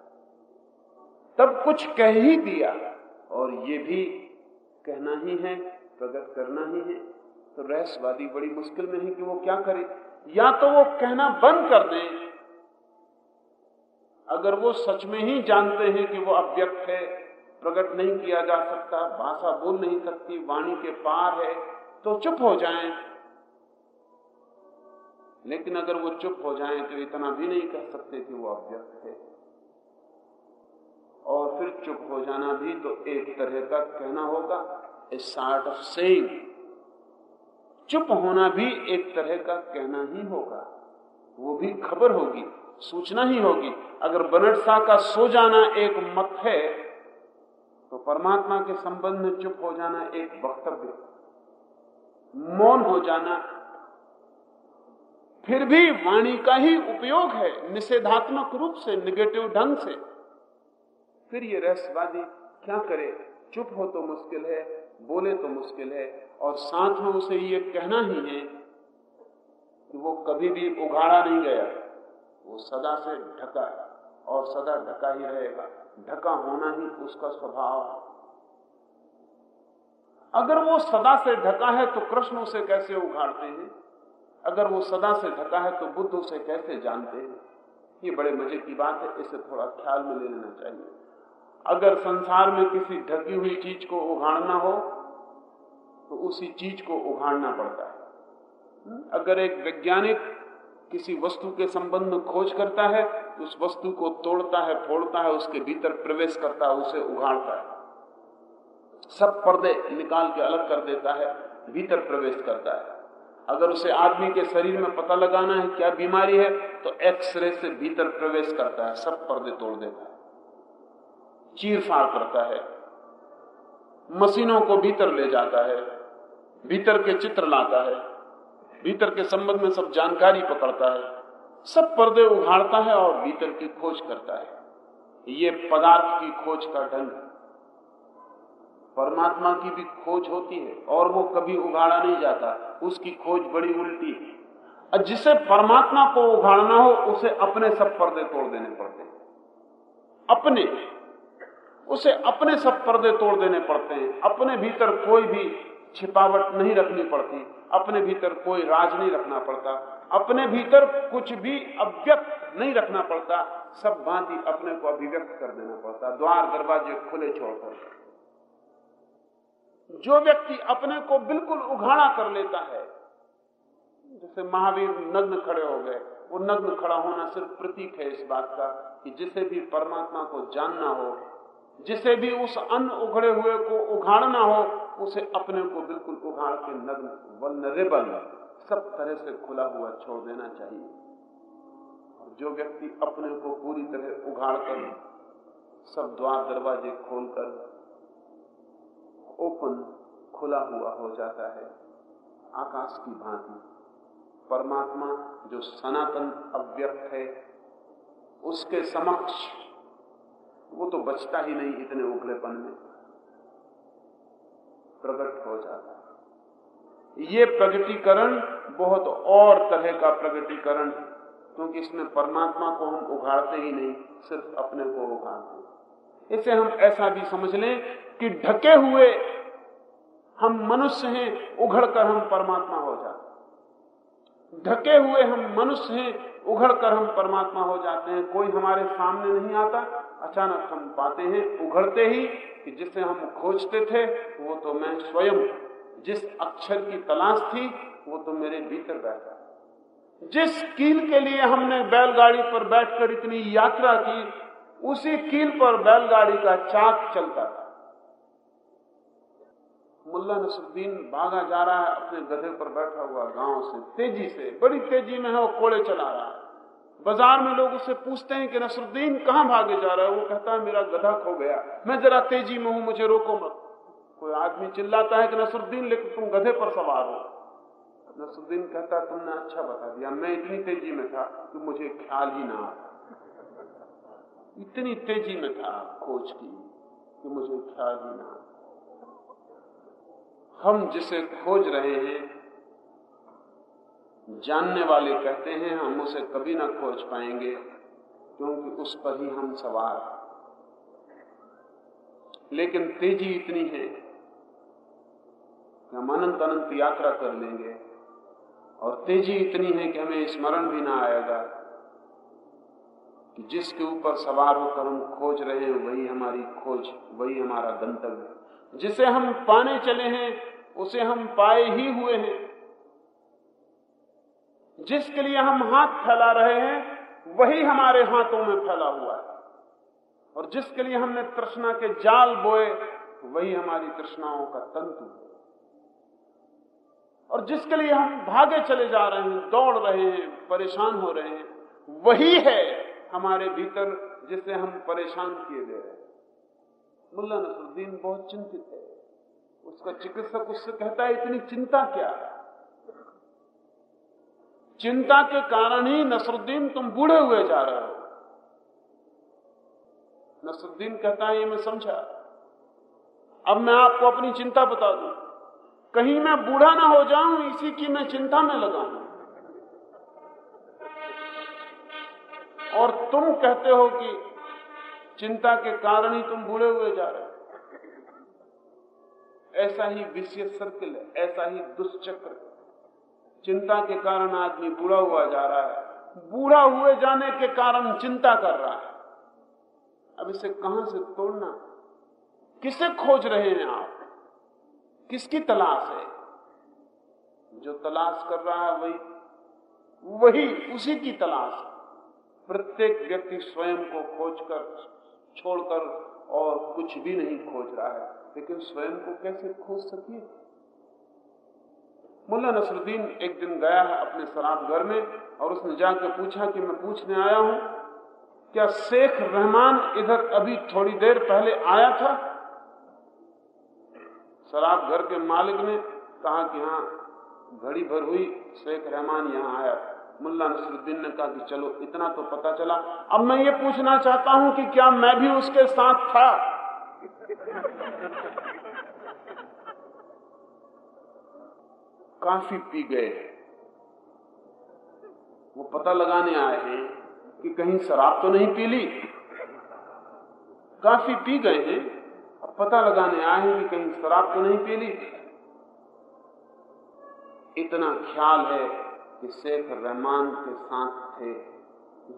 तब कुछ कह ही दिया। और ये भी कहना ही है प्रकट करना ही है। तो रहस्यवादी बड़ी मुश्किल में है कि वो क्या करे। या तो वो कहना बंद कर दें अगर वो सच में ही जानते हैं कि वो अव्यक्त है, प्रकट नहीं किया जा सकता, भाषा बोल नहीं सकती, वाणी के पार है तो चुप हो जाएँ। लेकिन अगर वो चुप हो जाएँ तो इतना भी नहीं कह सकते कि वो अव्यक्त है। और फिर चुप हो जाना भी तो एक तरह का कहना होगा, ए सार्ट ऑफ़ सेइंग चुप होना भी एक तरह का कहना ही होगा। वो भी खबर होगी। सूचना ही होगी। अगर बनट शाह का सो जाना एक मत है तो परमात्मा के संबंध में चुप हो जाना एक वक्तव्य मौन हो जाना फिर भी वाणी का ही उपयोग है, निषेधात्मक रूप से निगेटिव ढंग से। फिर ये रहस्यवादी क्या करे? चुप हो तो मुश्किल है, बोले तो मुश्किल है, और साथ में उसे ये कहना ही है कि वो कभी भी उघाड़ा नहीं गया। वो सदा से ढका है और सदा ढका ही रहेगा। ढका होना ही उसका स्वभाव है। अगर वो सदा से ढका है तो कृष्ण उसे कैसे उघाड़ते हैं? अगर वो सदा से ढका है तो बुद्ध उसे कैसे जानते हैं? ये बड़े मज़े की बात है, इसे थोड़ा ख्याल में ले लेना चाहिए। अगर संसार में किसी ढकी हुई चीज़ को उघाड़ना हो तो उसी चीज़ को उघाड़ना पड़ता है। अगर एक वैज्ञानिक किसी वस्तु के संबंध में खोज करता है, उस वस्तु को तोड़ता है, फोड़ता है, उसके भीतर प्रवेश करता है, उसे उघाड़ता है। सब पर्दे निकाल के अलग कर देता है, भीतर प्रवेश करता है। अगर उसे आदमी के शरीर में पता लगाना है क्या बीमारी है तो एक्सरे से भीतर प्रवेश करता है, सब पर्दे तोड़ देता है। चीर फाड़ करता है। मशीनों को भीतर ले जाता है, भीतर के चित्र लाता है। भीतर के संबंध में सब जानकारी पकड़ता है, सब पर्दे उघाड़ता है और भीतर की खोज करता है। ये पदार्थ की खोज का ढंग परमात्मा की भी खोज होती है और वो कभी उघाड़ा नहीं जाता, उसकी खोज बड़ी उल्टी है। और जिसे परमात्मा को उघाड़ना हो, उसे अपने सब पर्दे तोड़ देने पड़ते हैं। अपने, उसे अपने सब पर्दे तोड़ देने पड़ते हैं। अपने भीतर कोई भी छिपावट नहीं रखनी पड़ती। अपने भीतर कोई राज नहीं रखना पड़ता। अपने भीतर कुछ भी अव्यक्त नहीं रखना पड़ता। सब भांति अपने को अभिव्यक्त कर देना पड़ता। द्वार दरवाजे खुले छोड़कर जो व्यक्ति अपने को बिल्कुल उघाड़ा कर लेता है, जैसे महावीर नग्न खड़े हो गए, वो नग्न खड़ा होना सिर्फ़ प्रतीक है इस बात का कि जिसे भी परमात्मा को जानना हो जिसे भी उस अन्न उघड़े हुए को उघाड़ना हो, उसे अपने को बिल्कुल उघाड़ के नग्न वनरेबल सब तरह से खुला हुआ छोड़ देना चाहिए। जो व्यक्ति अपने को पूरी तरह उघाड़ कर, सब द्वार दरवाजे खोलकर, ओपन, खुला हुआ हो जाता है, आकाश की भांति, परमात्मा जो सनातन अव्यक्त है, उसके समक्ष वो तो बचता ही नहीं इतने उगलेपन में। प्रकट हो जाता है। ये प्रगटीकरण बहुत और तरह का प्रगटीकरण है, क्योंकि इसमें परमात्मा को हम उघाड़ते ही नहीं, सिर्फ़ अपने को उघाड़ते इसे हम ऐसा भी समझ लें कि ढके हुए हम मनुष्य हैं, उघड़कर हम परमात्मा हो जाते ढके हुए हम मनुष्य हैं, उघड़कर हम परमात्मा हो जाते हैं। कोई हमारे सामने नहीं आता अचानक हम पाते हैं, उघड़ते ही कि जिसे हम खोजते थे, वो तो मैं स्वयं, जिस अक्षर की तलाश थी, वो तो मेरे भीतर बैठा जिस कील के लिए हमने बैलगाड़ी पर बैठकर इतनी यात्रा की, उसी कील पर बैलगाड़ी का चाक चलता था। मुल्ला नसरुद्दीन भागा जा रहा है, अपने गधे पर बैठा हुआ गाँव से, तेज़ी से, बड़ी तेज़ी में है, वो कोड़े चला रहा है। बाज़ार में लोग उससे पूछते हैं कि, नसरुद्दीन, कहाँ भागे जा रहा है? वो कहता है, मेरा गधा खो गया। मैं जरा तेज़ी में हूँ, मुझे रोको मत। कोई आदमी चिल्लाता है कि, नसरुद्दीन, लेकिन तुम गधे पर सवार हो। नसरुद्दीन कहता, तुमने अच्छा बता दिया। मैं इतनी तेज़ी में था कि मुझे ख्याल ही ना इतनी तेज़ी में था खोज की कि मुझे ख्याल ही ना हम जिसे खोज रहे हैं जानने वाले कहते हैं, हम उसे कभी ना खोज पाएँगे, क्योंकि उस पर ही हम सवार लेकिन तेज़ी इतनी है कि हम अनंत अनंत यात्रा कर लेंगे, और तेज़ी इतनी है कि हमें स्मरण भी ना आएगा कि जिसके ऊपर सवार होकर हम खोज रहे हैं, वही हमारी खोज, वही हमारा गंतव्य। जिसे हम पाने चले हैं, उसे हम पाए ही हुए हैं। जिसके लिए हम हाथ फैला रहे हैं, वही हमारे हाथों में फैला हुआ है। और जिसके लिए हमने तृष्णा के जाल बोए, वही हमारी तृष्णाओं का तंतु है। और जिसके लिए हम भागे चले जा रहे हैं, दौड़ रहे हैं, परेशान हो रहे हैं, वही है हमारे भीतर जिसे हम परेशान किए गए हैं। मुल्ला नसरुद्दीन बहुत चिंतित है। उसका चिकित्सक उससे कहता है, इतनी चिंता क्या है? चिंता के कारण ही नसरुद्दीन तुम बूढ़े हुए जा रहे हो। नसरुद्दीन कहता है, ये मैं समझा। अब मैं आपको अपनी चिंता बता दू। कहीं मैं बूढ़ा ना हो जाऊँ, इसी की मैं चिंता में लगा हूँ और तुम कहते हो कि चिंता के कारण ही तुम बूढ़े हुए जा रहे हो। ऐसा ही विषय सर्किल है, ऐसा ही दुष्चक्र चिंता के कारण आदमी बुरा हुआ जा रहा है। बुरा हुए जाने के कारण चिंता कर रहा है। अब इसे कहाँ से तोड़ना? किसे खोज रहे हैं आप? किसकी तलाश है? जो तलाश कर रहा है वही वही उसी की तलाश प्रत्येक व्यक्ति स्वयं को खोजकर, छोड़कर और कुछ भी नहीं खोज रहा है। लेकिन स्वयं को कैसे खोज सकिए? मुल्ला नसरुद्दीन एक दिन गया है अपने शराब घर में और उसने जाकर पूछा कि मैं पूछने आया हूँ, क्या शेख रहमान इधर अभी थोड़ी देर पहले आया था? शराब घर के मालिक ने कहा कि हाँ घड़ी भर हुई शेख रहमान यहाँ आया मुल्ला नसरुद्दीन ने कहा कि चलो, इतना तो पता चला। अब मैं ये पूछना चाहता हूँ कि क्या मैं भी उसके साथ था? काफ़ी पी गए हैं। वो पता लगाने आए हैं कि कहीं शराब तो नहीं पी ली काफ़ी पी गए हैं अब पता लगाने आए हैं कि कहीं शराब तो नहीं पी ली इतना ख्याल है कि शेख रहमान के साथ थे।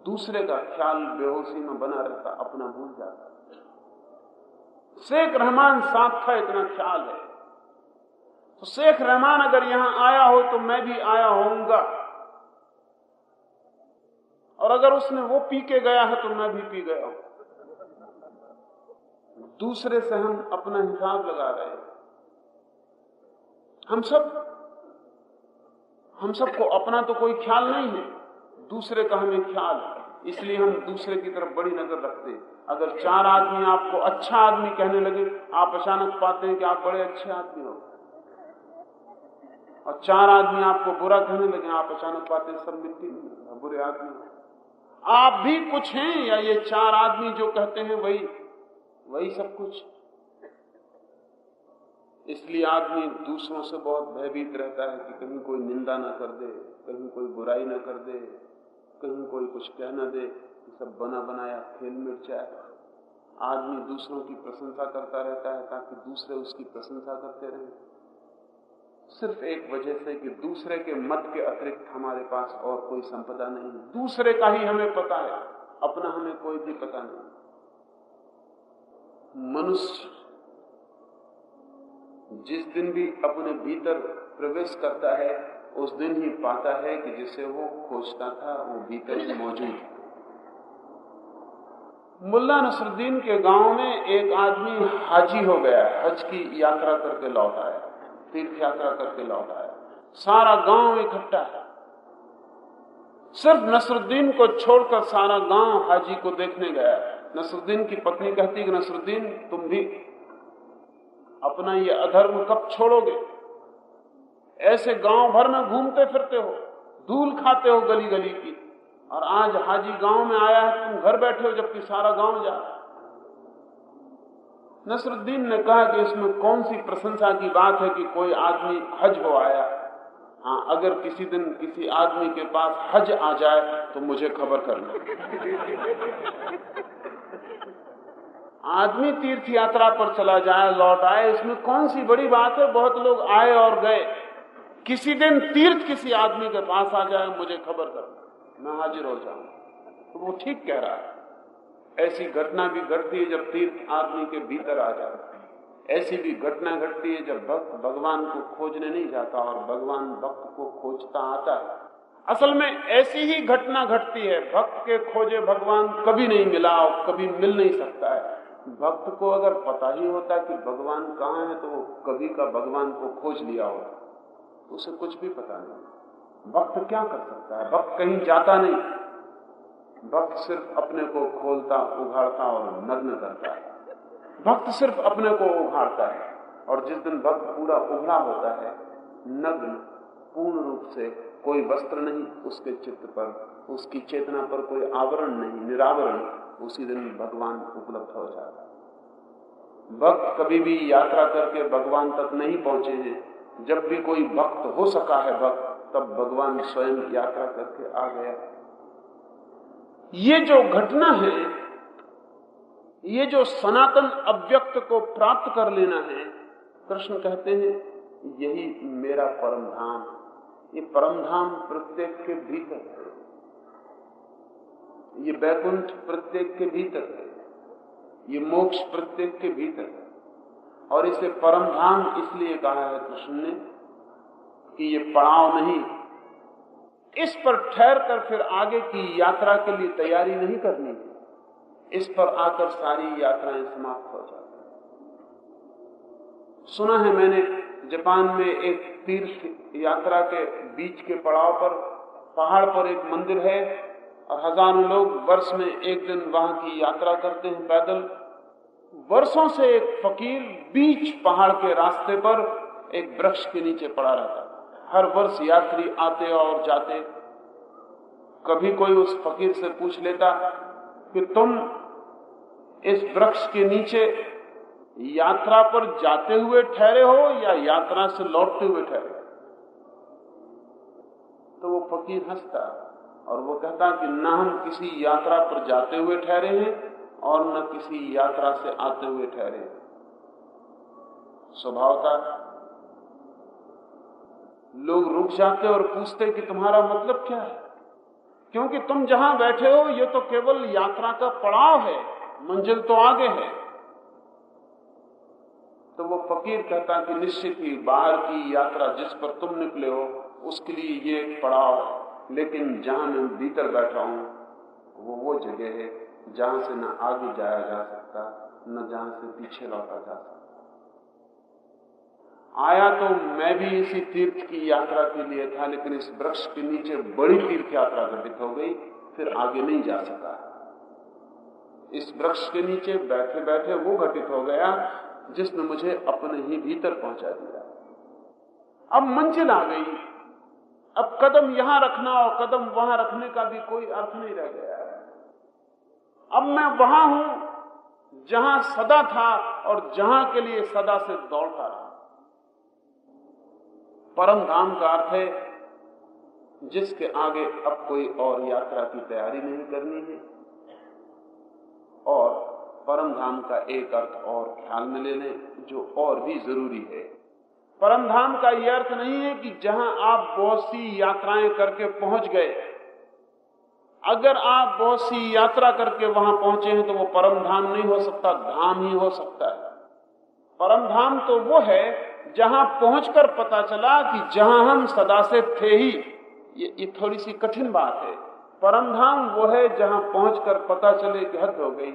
दूसरे का ख्याल बेहोशी में बना रहता, अपना भूल जाता। शेख रहमान साथ था, इतना ख्याल है। तो शेख रहमान अगर यहाँ आया हो तो मैं भी आया होऊँगा। और अगर उसने वो पी के गया है तो मैं भी पी गया हूँ। दूसरे से हम अपना हिसाब लगा रहे हैं। हम सब, हम सबको अपना तो कोई ख्याल नहीं है, दूसरे का हमें ख्याल है। इसलिए हम दूसरे की तरफ़ बड़ी नज़र रखते हैं। अगर चार आदमी आपको अच्छा आदमी कहने लगे, आप अचानक पाते हैं कि आप बड़े अच्छे आदमी हो। और चार आदमी आपको बुरा कहने लगे, आप अचानक पाते सब मिट्टी में बुरे आदमी आप भी कुछ हैं या ये चार आदमी जो कहते हैं वही वही सब कुछ? इसलिए आदमी दूसरों से बहुत भयभीत रहता है कि कहीं कोई निंदा ना कर दे, कहीं कोई बुराई ना कर दे, कहीं कोई कुछ कह ना दे सब बना बनाया, खेल जाए। आदमी दूसरों की प्रशंसा करता रहता है ताकि दूसरे उसकी प्रशंसा करते रहें। सिर्फ़ एक वजह से कि दूसरे के मत के अतिरिक्त हमारे पास और कोई संपदा नहीं दूसरे का ही हमें पता है, अपना हमें कोई भी पता नहीं। मनुष्य जिस दिन भी अपने भीतर प्रवेश करता है, उस दिन ही पाता है कि जिसे वो खोजता था, वो भीतर ही मौजूद मुल्ला नसरुद्दीन के गाँव में एक आदमी हाजी हो गया, हज की यात्रा करके लौट आया। तीर्थ यात्रा करके लौट आया। सारा गाँव इकट्ठा है। सिर्फ़ नसरुद्दीन को छोड़कर सारा गाँव हाजी को देखने गया। नसरुद्दीन की पत्नी कहती कि, नसरुद्दीन, तुम भी अपना ये अधर्म कब छोड़ोगे? ऐसे गाँव भर में घूमते फिरते हो, धूल खाते हो गली गली की। और आज हाजी गाँव में आया है, तुम घर बैठे हो जबकि सारा गाँव जा नसरुद्दीन ने कहा कि इसमें कौन सी प्रशंसा की बात है कि कोई आदमी हज हो आया? हाँ अगर किसी दिन किसी आदमी के पास हज आ जाए तो मुझे खबर करना। आदमी तीर्थ यात्रा पर चला जाए, लौट आए, इसमें कौन सी बड़ी बात है? बहुत लोग आए और गए। किसी दिन तीर्थ किसी आदमी के पास आ जाए, मुझे खबर करना। मैं हाजिर हो जाऊँ। तो वो ठीक कह रहा है। ऐसी घटना भी घटती है जब तीर्थ आदमी के भीतर आ जाता है। ऐसी भी घटना घटती है जब भक्त भगवान को खोजने नहीं जाता और भगवान भक्त को खोजता आता है। असल में ऐसी ही घटना घटती है। भक्त के खोजे भगवान कभी नहीं मिला और कभी मिल नहीं सकता है। भक्त को अगर पता ही होता कि भगवान कहाँ है तो वो कभी का भगवान को खोज लिया होता। उसे कुछ भी पता नहीं। भक्त क्या कर सकता है? भक्त कहीं जाता नहीं। भक्त सिर्फ़ अपने को खोलता, उघाड़ता और नग्न करता है। भक्त सिर्फ़ अपने को उघाड़ता है और जिस दिन भक्त पूरा उघड़ा होता है, नग्न, पूर्ण रूप से कोई वस्त्र नहीं, उसके चित्र पर, उसकी चेतना पर कोई आवरण नहीं, निरावरण, उसी दिन भगवान उपलब्ध हो जाता है। भक्त कभी भी यात्रा करके भगवान तक नहीं पहुँचे हैं। जब भी कोई भक्त हो सका है भक्त तब भगवान स्वयं यात्रा करके आ गया। ये जो घटना है, ये जो सनातन अव्यक्त को प्राप्त कर लेना है, कृष्ण कहते हैं, यही मेरा परम धाम ये परम धाम प्रत्येक के भीतर है। ये बैकुंठ प्रत्येक के भीतर है। ये मोक्ष प्रत्येक के भीतर है। और इसे परम धाम इसलिए कहा है कृष्ण ने कि ये पड़ाव नहीं इस पर ठहर कर फिर आगे की यात्रा के लिए तैयारी नहीं करनी। इस पर आकर सारी यात्राएँ समाप्त हो जाती सुना है मैंने, जापान में एक तीर्थ यात्रा के बीच के पड़ाव पर, पहाड़ पर एक मंदिर है और हज़ारों लोग वर्ष में एक दिन वहाँ की यात्रा करते हैं पैदल। वर्षों से एक फकीर बीच पहाड़ के रास्ते पर एक वृक्ष के नीचे पड़ा रहता हर वर्ष यात्री आते और जाते। कभी कोई उस फकीर से पूछ लेता कि तुम इस वृक्ष के नीचे यात्रा पर जाते हुए ठहरे हो या यात्रा से लौटते हुए ठहरे तो वो फकीर हंसता और वो कहता कि न हम किसी यात्रा पर जाते हुए ठहरे हैं और न किसी यात्रा से आते हुए ठहरे स्वभावता लोग रुक जाते और पूछते कि तुम्हारा मतलब क्या है? क्योंकि तुम जहाँ बैठे हो, ये तो केवल यात्रा का पड़ाव है, मंजिल तो आगे है। तो वो फकीर कहता कि निश्चित ही बाहर की यात्रा जिस पर तुम निकले हो, उसके लिए ये पड़ाव है। लेकिन जहाँ मैं भीतर बैठा हूँ, वो वो जगह है जहाँ से न आगे जाया जा सकता, न जहाँ से पीछे लौटा जा सकता। आया तो मैं भी इसी तीर्थ की यात्रा के लिए था, लेकिन इस वृक्ष के नीचे बड़ी तीर्थ यात्रा घटित हो गई, फिर आगे नहीं जा सका। इस वृक्ष के नीचे बैठे बैठे वो घटित हो गया, जिसने मुझे अपने ही भीतर पहुँचा दिया। अब मंजिल आ गई। अब कदम यहाँ रखना और कदम वहाँ रखने का भी कोई अर्थ नहीं रह गया। अब मैं वहाँ हूँ, जहाँ सदा था और जहाँ के लिए सदा से दौड़ता रहा। परम धाम का अर्थ है जिसके आगे अब कोई और यात्रा की तैयारी नहीं करनी है। और परम धाम का एक अर्थ और ख्याल में ले लें जो और भी ज़रूरी है। परम धाम का यह अर्थ नहीं है कि जहाँ आप बहुत सी यात्राएँ करके पहुँच गए। अगर आप बहुत सी यात्रा करके वहाँ पहुँचे हैं तो वो परम धाम नहीं हो सकता, धाम ही हो सकता है। परम धाम तो वो है जहाँ पहुंचकर पता चला कि जहाँ हम सदा से थे ही ये, ये थोड़ी सी कठिन बात है। परम धाम वो है जहाँ पहुंचकर पता चले कि हद हो गई।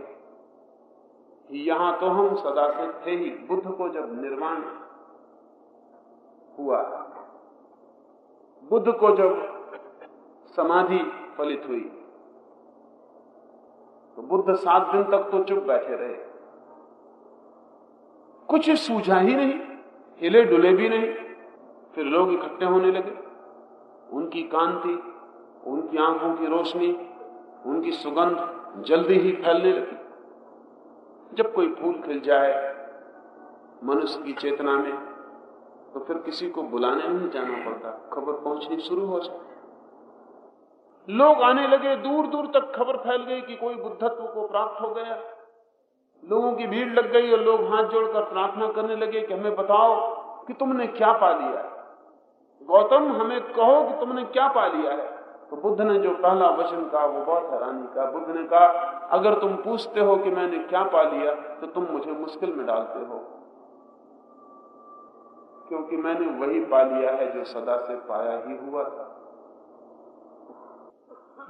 यहाँ तो हम सदा से थे ही बुद्ध को जब निर्माण हुआ बुद्ध को जब समाधि फलित हुई तो बुद्ध सात दिन तक तो चुप बैठे रहे। कुछ सूझा ही नहीं। हिले डुले भी नहीं, फिर लोग इकट्ठे होने लगे। उनकी कांति, उनकी आँखों की रोशनी, उनकी सुगंध जल्दी ही फैलने लगी। जब कोई फूल खिल जाए मनुष्य की चेतना में तो फिर किसी को बुलाने नहीं जाना पड़ता। खबर पहुंचनी शुरू हो जाती। लोग आने लगे दूर दूर तक खबर फैल गई कि कोई बुद्धत्व को प्राप्त हो गया। लोगों की भीड़ लग गई और लोग हाथ जोड़कर प्रार्थना करने लगे कि हमें बताओ कि तुमने क्या पा लिया है। गौतम, हमें कहो कि तुमने क्या पा लिया है। तो बुद्ध ने जो पहला वचन कहा, वो बहुत हैरानी का। बुद्ध ने कहा, अगर तुम पूछते हो कि मैंने क्या पा लिया तो तुम मुझे मुश्किल में डालते हो। क्योंकि मैंने वही पा लिया है जो सदा से पाया ही हुआ था।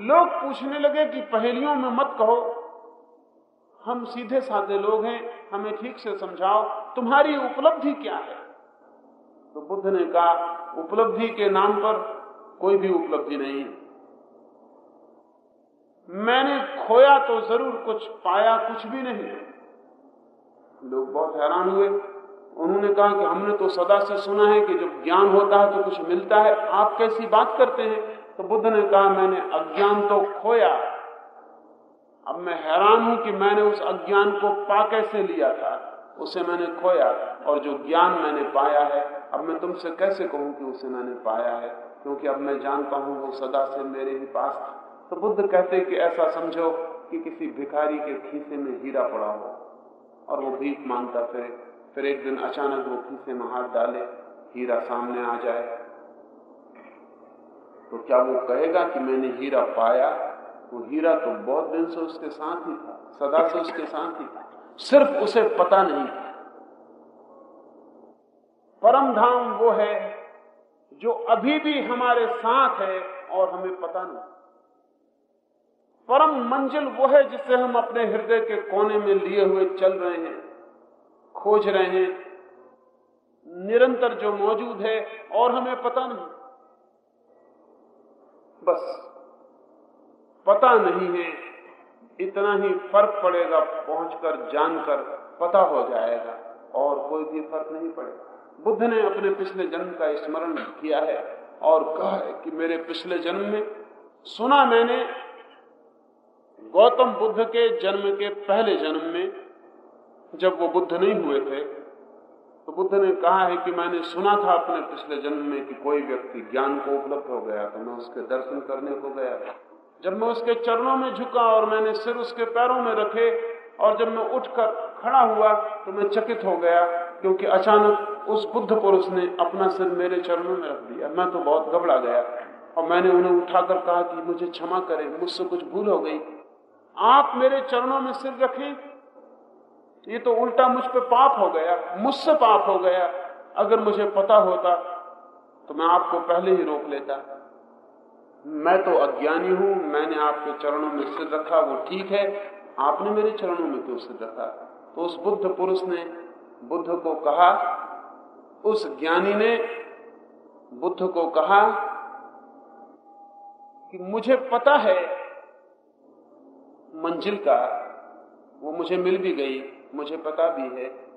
लोग पूछने लगे कि पहेलियों में मत कहो। हम सीधे साधे लोग हैं, हमें ठीक से समझाओ, तुम्हारी उपलब्धि क्या है? तो बुद्ध ने कहा, उपलब्धि के नाम पर कोई भी उपलब्धि नहीं मैंने खोया तो ज़रूर कुछ, पाया कुछ भी नहीं लोग बहुत हैरान हुए। उन्होंने कहा कि हमने तो सदा से सुना है कि जब ज्ञान होता है तो कुछ मिलता है। आप कैसी बात करते हैं? तो बुद्ध ने कहा, मैंने अज्ञान तो खोया। अब मैं हैरान हूँ कि मैंने उस अज्ञान को पा कैसे लिया था? उसे मैंने खोया और जो ज्ञान मैंने पाया है, अब मैं तुमसे कैसे कहूँ कि उसे मैंने पाया है? क्योंकि अब मैं जानता हूँ वो सदा से मेरे ही पास था। तो बुद्ध कहते कि ऐसा समझो कि किसी भिखारी के खीसे में हीरा पड़ा हो और वो भीख माँगता फिरे। फिर एक दिन अचानक वो खीसे में हाथ डाले, हीरा सामने आ जाए। तो क्या वो कहेगा कि मैंने हीरा पाया? वो हीरा तो बहुत दिन से उसके साथ ही था, सदा से उसके साथ ही था। सिर्फ़ उसे पता नहीं था। परम धाम वो है जो अभी भी हमारे साथ है और हमें पता नहीं। परम मंजिल वो है जिसे हम अपने हृदय के कोने में लिए हुए चल रहे हैं, खोज रहे हैं। निरंतर जो मौजूद है और हमें पता नहीं। बस पता नहीं है। इतना ही फ़र्क पड़ेगा पहुंचकर, जानकर, पता हो जाएगा और कोई भी फ़र्क नहीं पड़ेगा। बुद्ध ने अपने पिछले जन्म का स्मरण किया है और कहा है कि मेरे पिछले जन्म में सुना मैंने, गौतम बुद्ध के जन्म के पहले जन्म में जब वो बुद्ध नहीं हुए थे तो बुद्ध ने कहा है कि मैंने सुना था अपने पिछले जन्म में कि कोई व्यक्ति ज्ञान को उपलब्ध हो गया तो मैं उसके दर्शन करने को गया जब मैं उसके चरणों में झुका और मैंने सिर उसके पैरों में रखे और जब मैं उठकर खड़ा हुआ तो मैं चकित हो गया, क्योंकि अचानक उस बुद्ध पुरुष ने अपना सिर मेरे चरणों में रख दिया। मैं तो बहुत घबरा गया और मैंने उन्हें उठाकर कहा कि मुझे क्षमा करें, मुझसे कुछ भूल हो गई। आप मेरे चरणों में सिर रखें। ये तो उल्टा मुझ पर पाप हो गया, मुझसे पाप हो गया। अगर मुझे पता होता तो मैं आपको पहले ही रोक लेता। मैं तो अज्ञानी हूँ, मैंने आपके चरणों में सिर रखा, वो ठीक है। आपने मेरे चरणों में क्यों सिर रखा? तो उस बुद्ध पुरुष ने, बुद्ध को कहा, उस ज्ञानी ने, बुद्ध को कहा कि मुझे पता है, मंजिल का, वो मुझे मिल भी गई, मुझे पता भी है।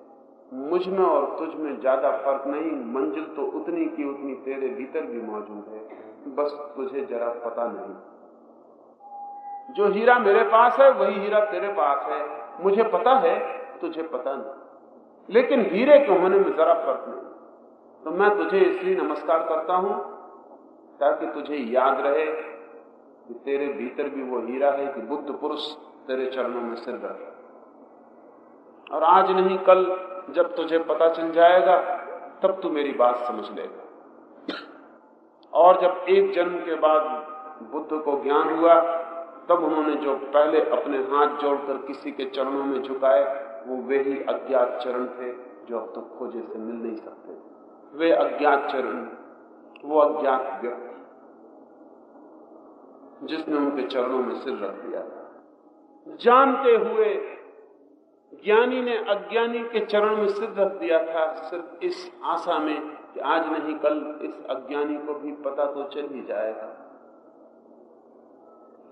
मुझमें और तुझ में ज़्यादा फ़र्क नहीं, मंजिल तो उतनी की उतनी तेरे भीतर भी मौजूद है। बस तुझे जरा पता नहीं। जो हीरा मेरे पास है, वही हीरा तेरे पास है। मुझे पता है, तुझे पता नहीं। लेकिन हीरे के होने में जरा फ़र्क नहीं। तो मैं तुझे इसलिए नमस्कार करता हूँ, ताकि तुझे याद रहे कि तेरे भीतर भी वो हीरा है कि बुद्ध पुरुष तेरे चरणों में सिर रख। और आज नहीं, कल जब तुझे पता चल जाएगा, तब तू मेरी बात समझ लेगा। और जब एक जन्म के बाद बुद्ध को ज्ञान हुआ, तब उन्होंने जो पहले अपने हाथ जोड़कर किसी के चरणों में झुकाए, वो वे ही अज्ञात चरण थे जो अब तक खोजे से मिल नहीं सकते वे अज्ञात चरण, वो अज्ञात व्यक्ति, जिसने उनके चरणों में सिर रख दिया जानते हुए ज्ञानी ने अज्ञानी के चरण में सिर रख दिया था, सिर्फ़ इस आशा में कि आज नहीं, कल इस अज्ञानी को भी पता तो चल ही जाएगा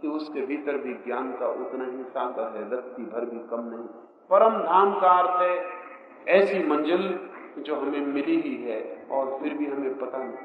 कि उसके भीतर भी ज्ञान का उतना ही सागर है, रत्ती भर भी कम नहीं। परम धाम का अर्थ है ऐसी मंजिल जो हमें मिली ही है और फिर भी हमें पता नहीं।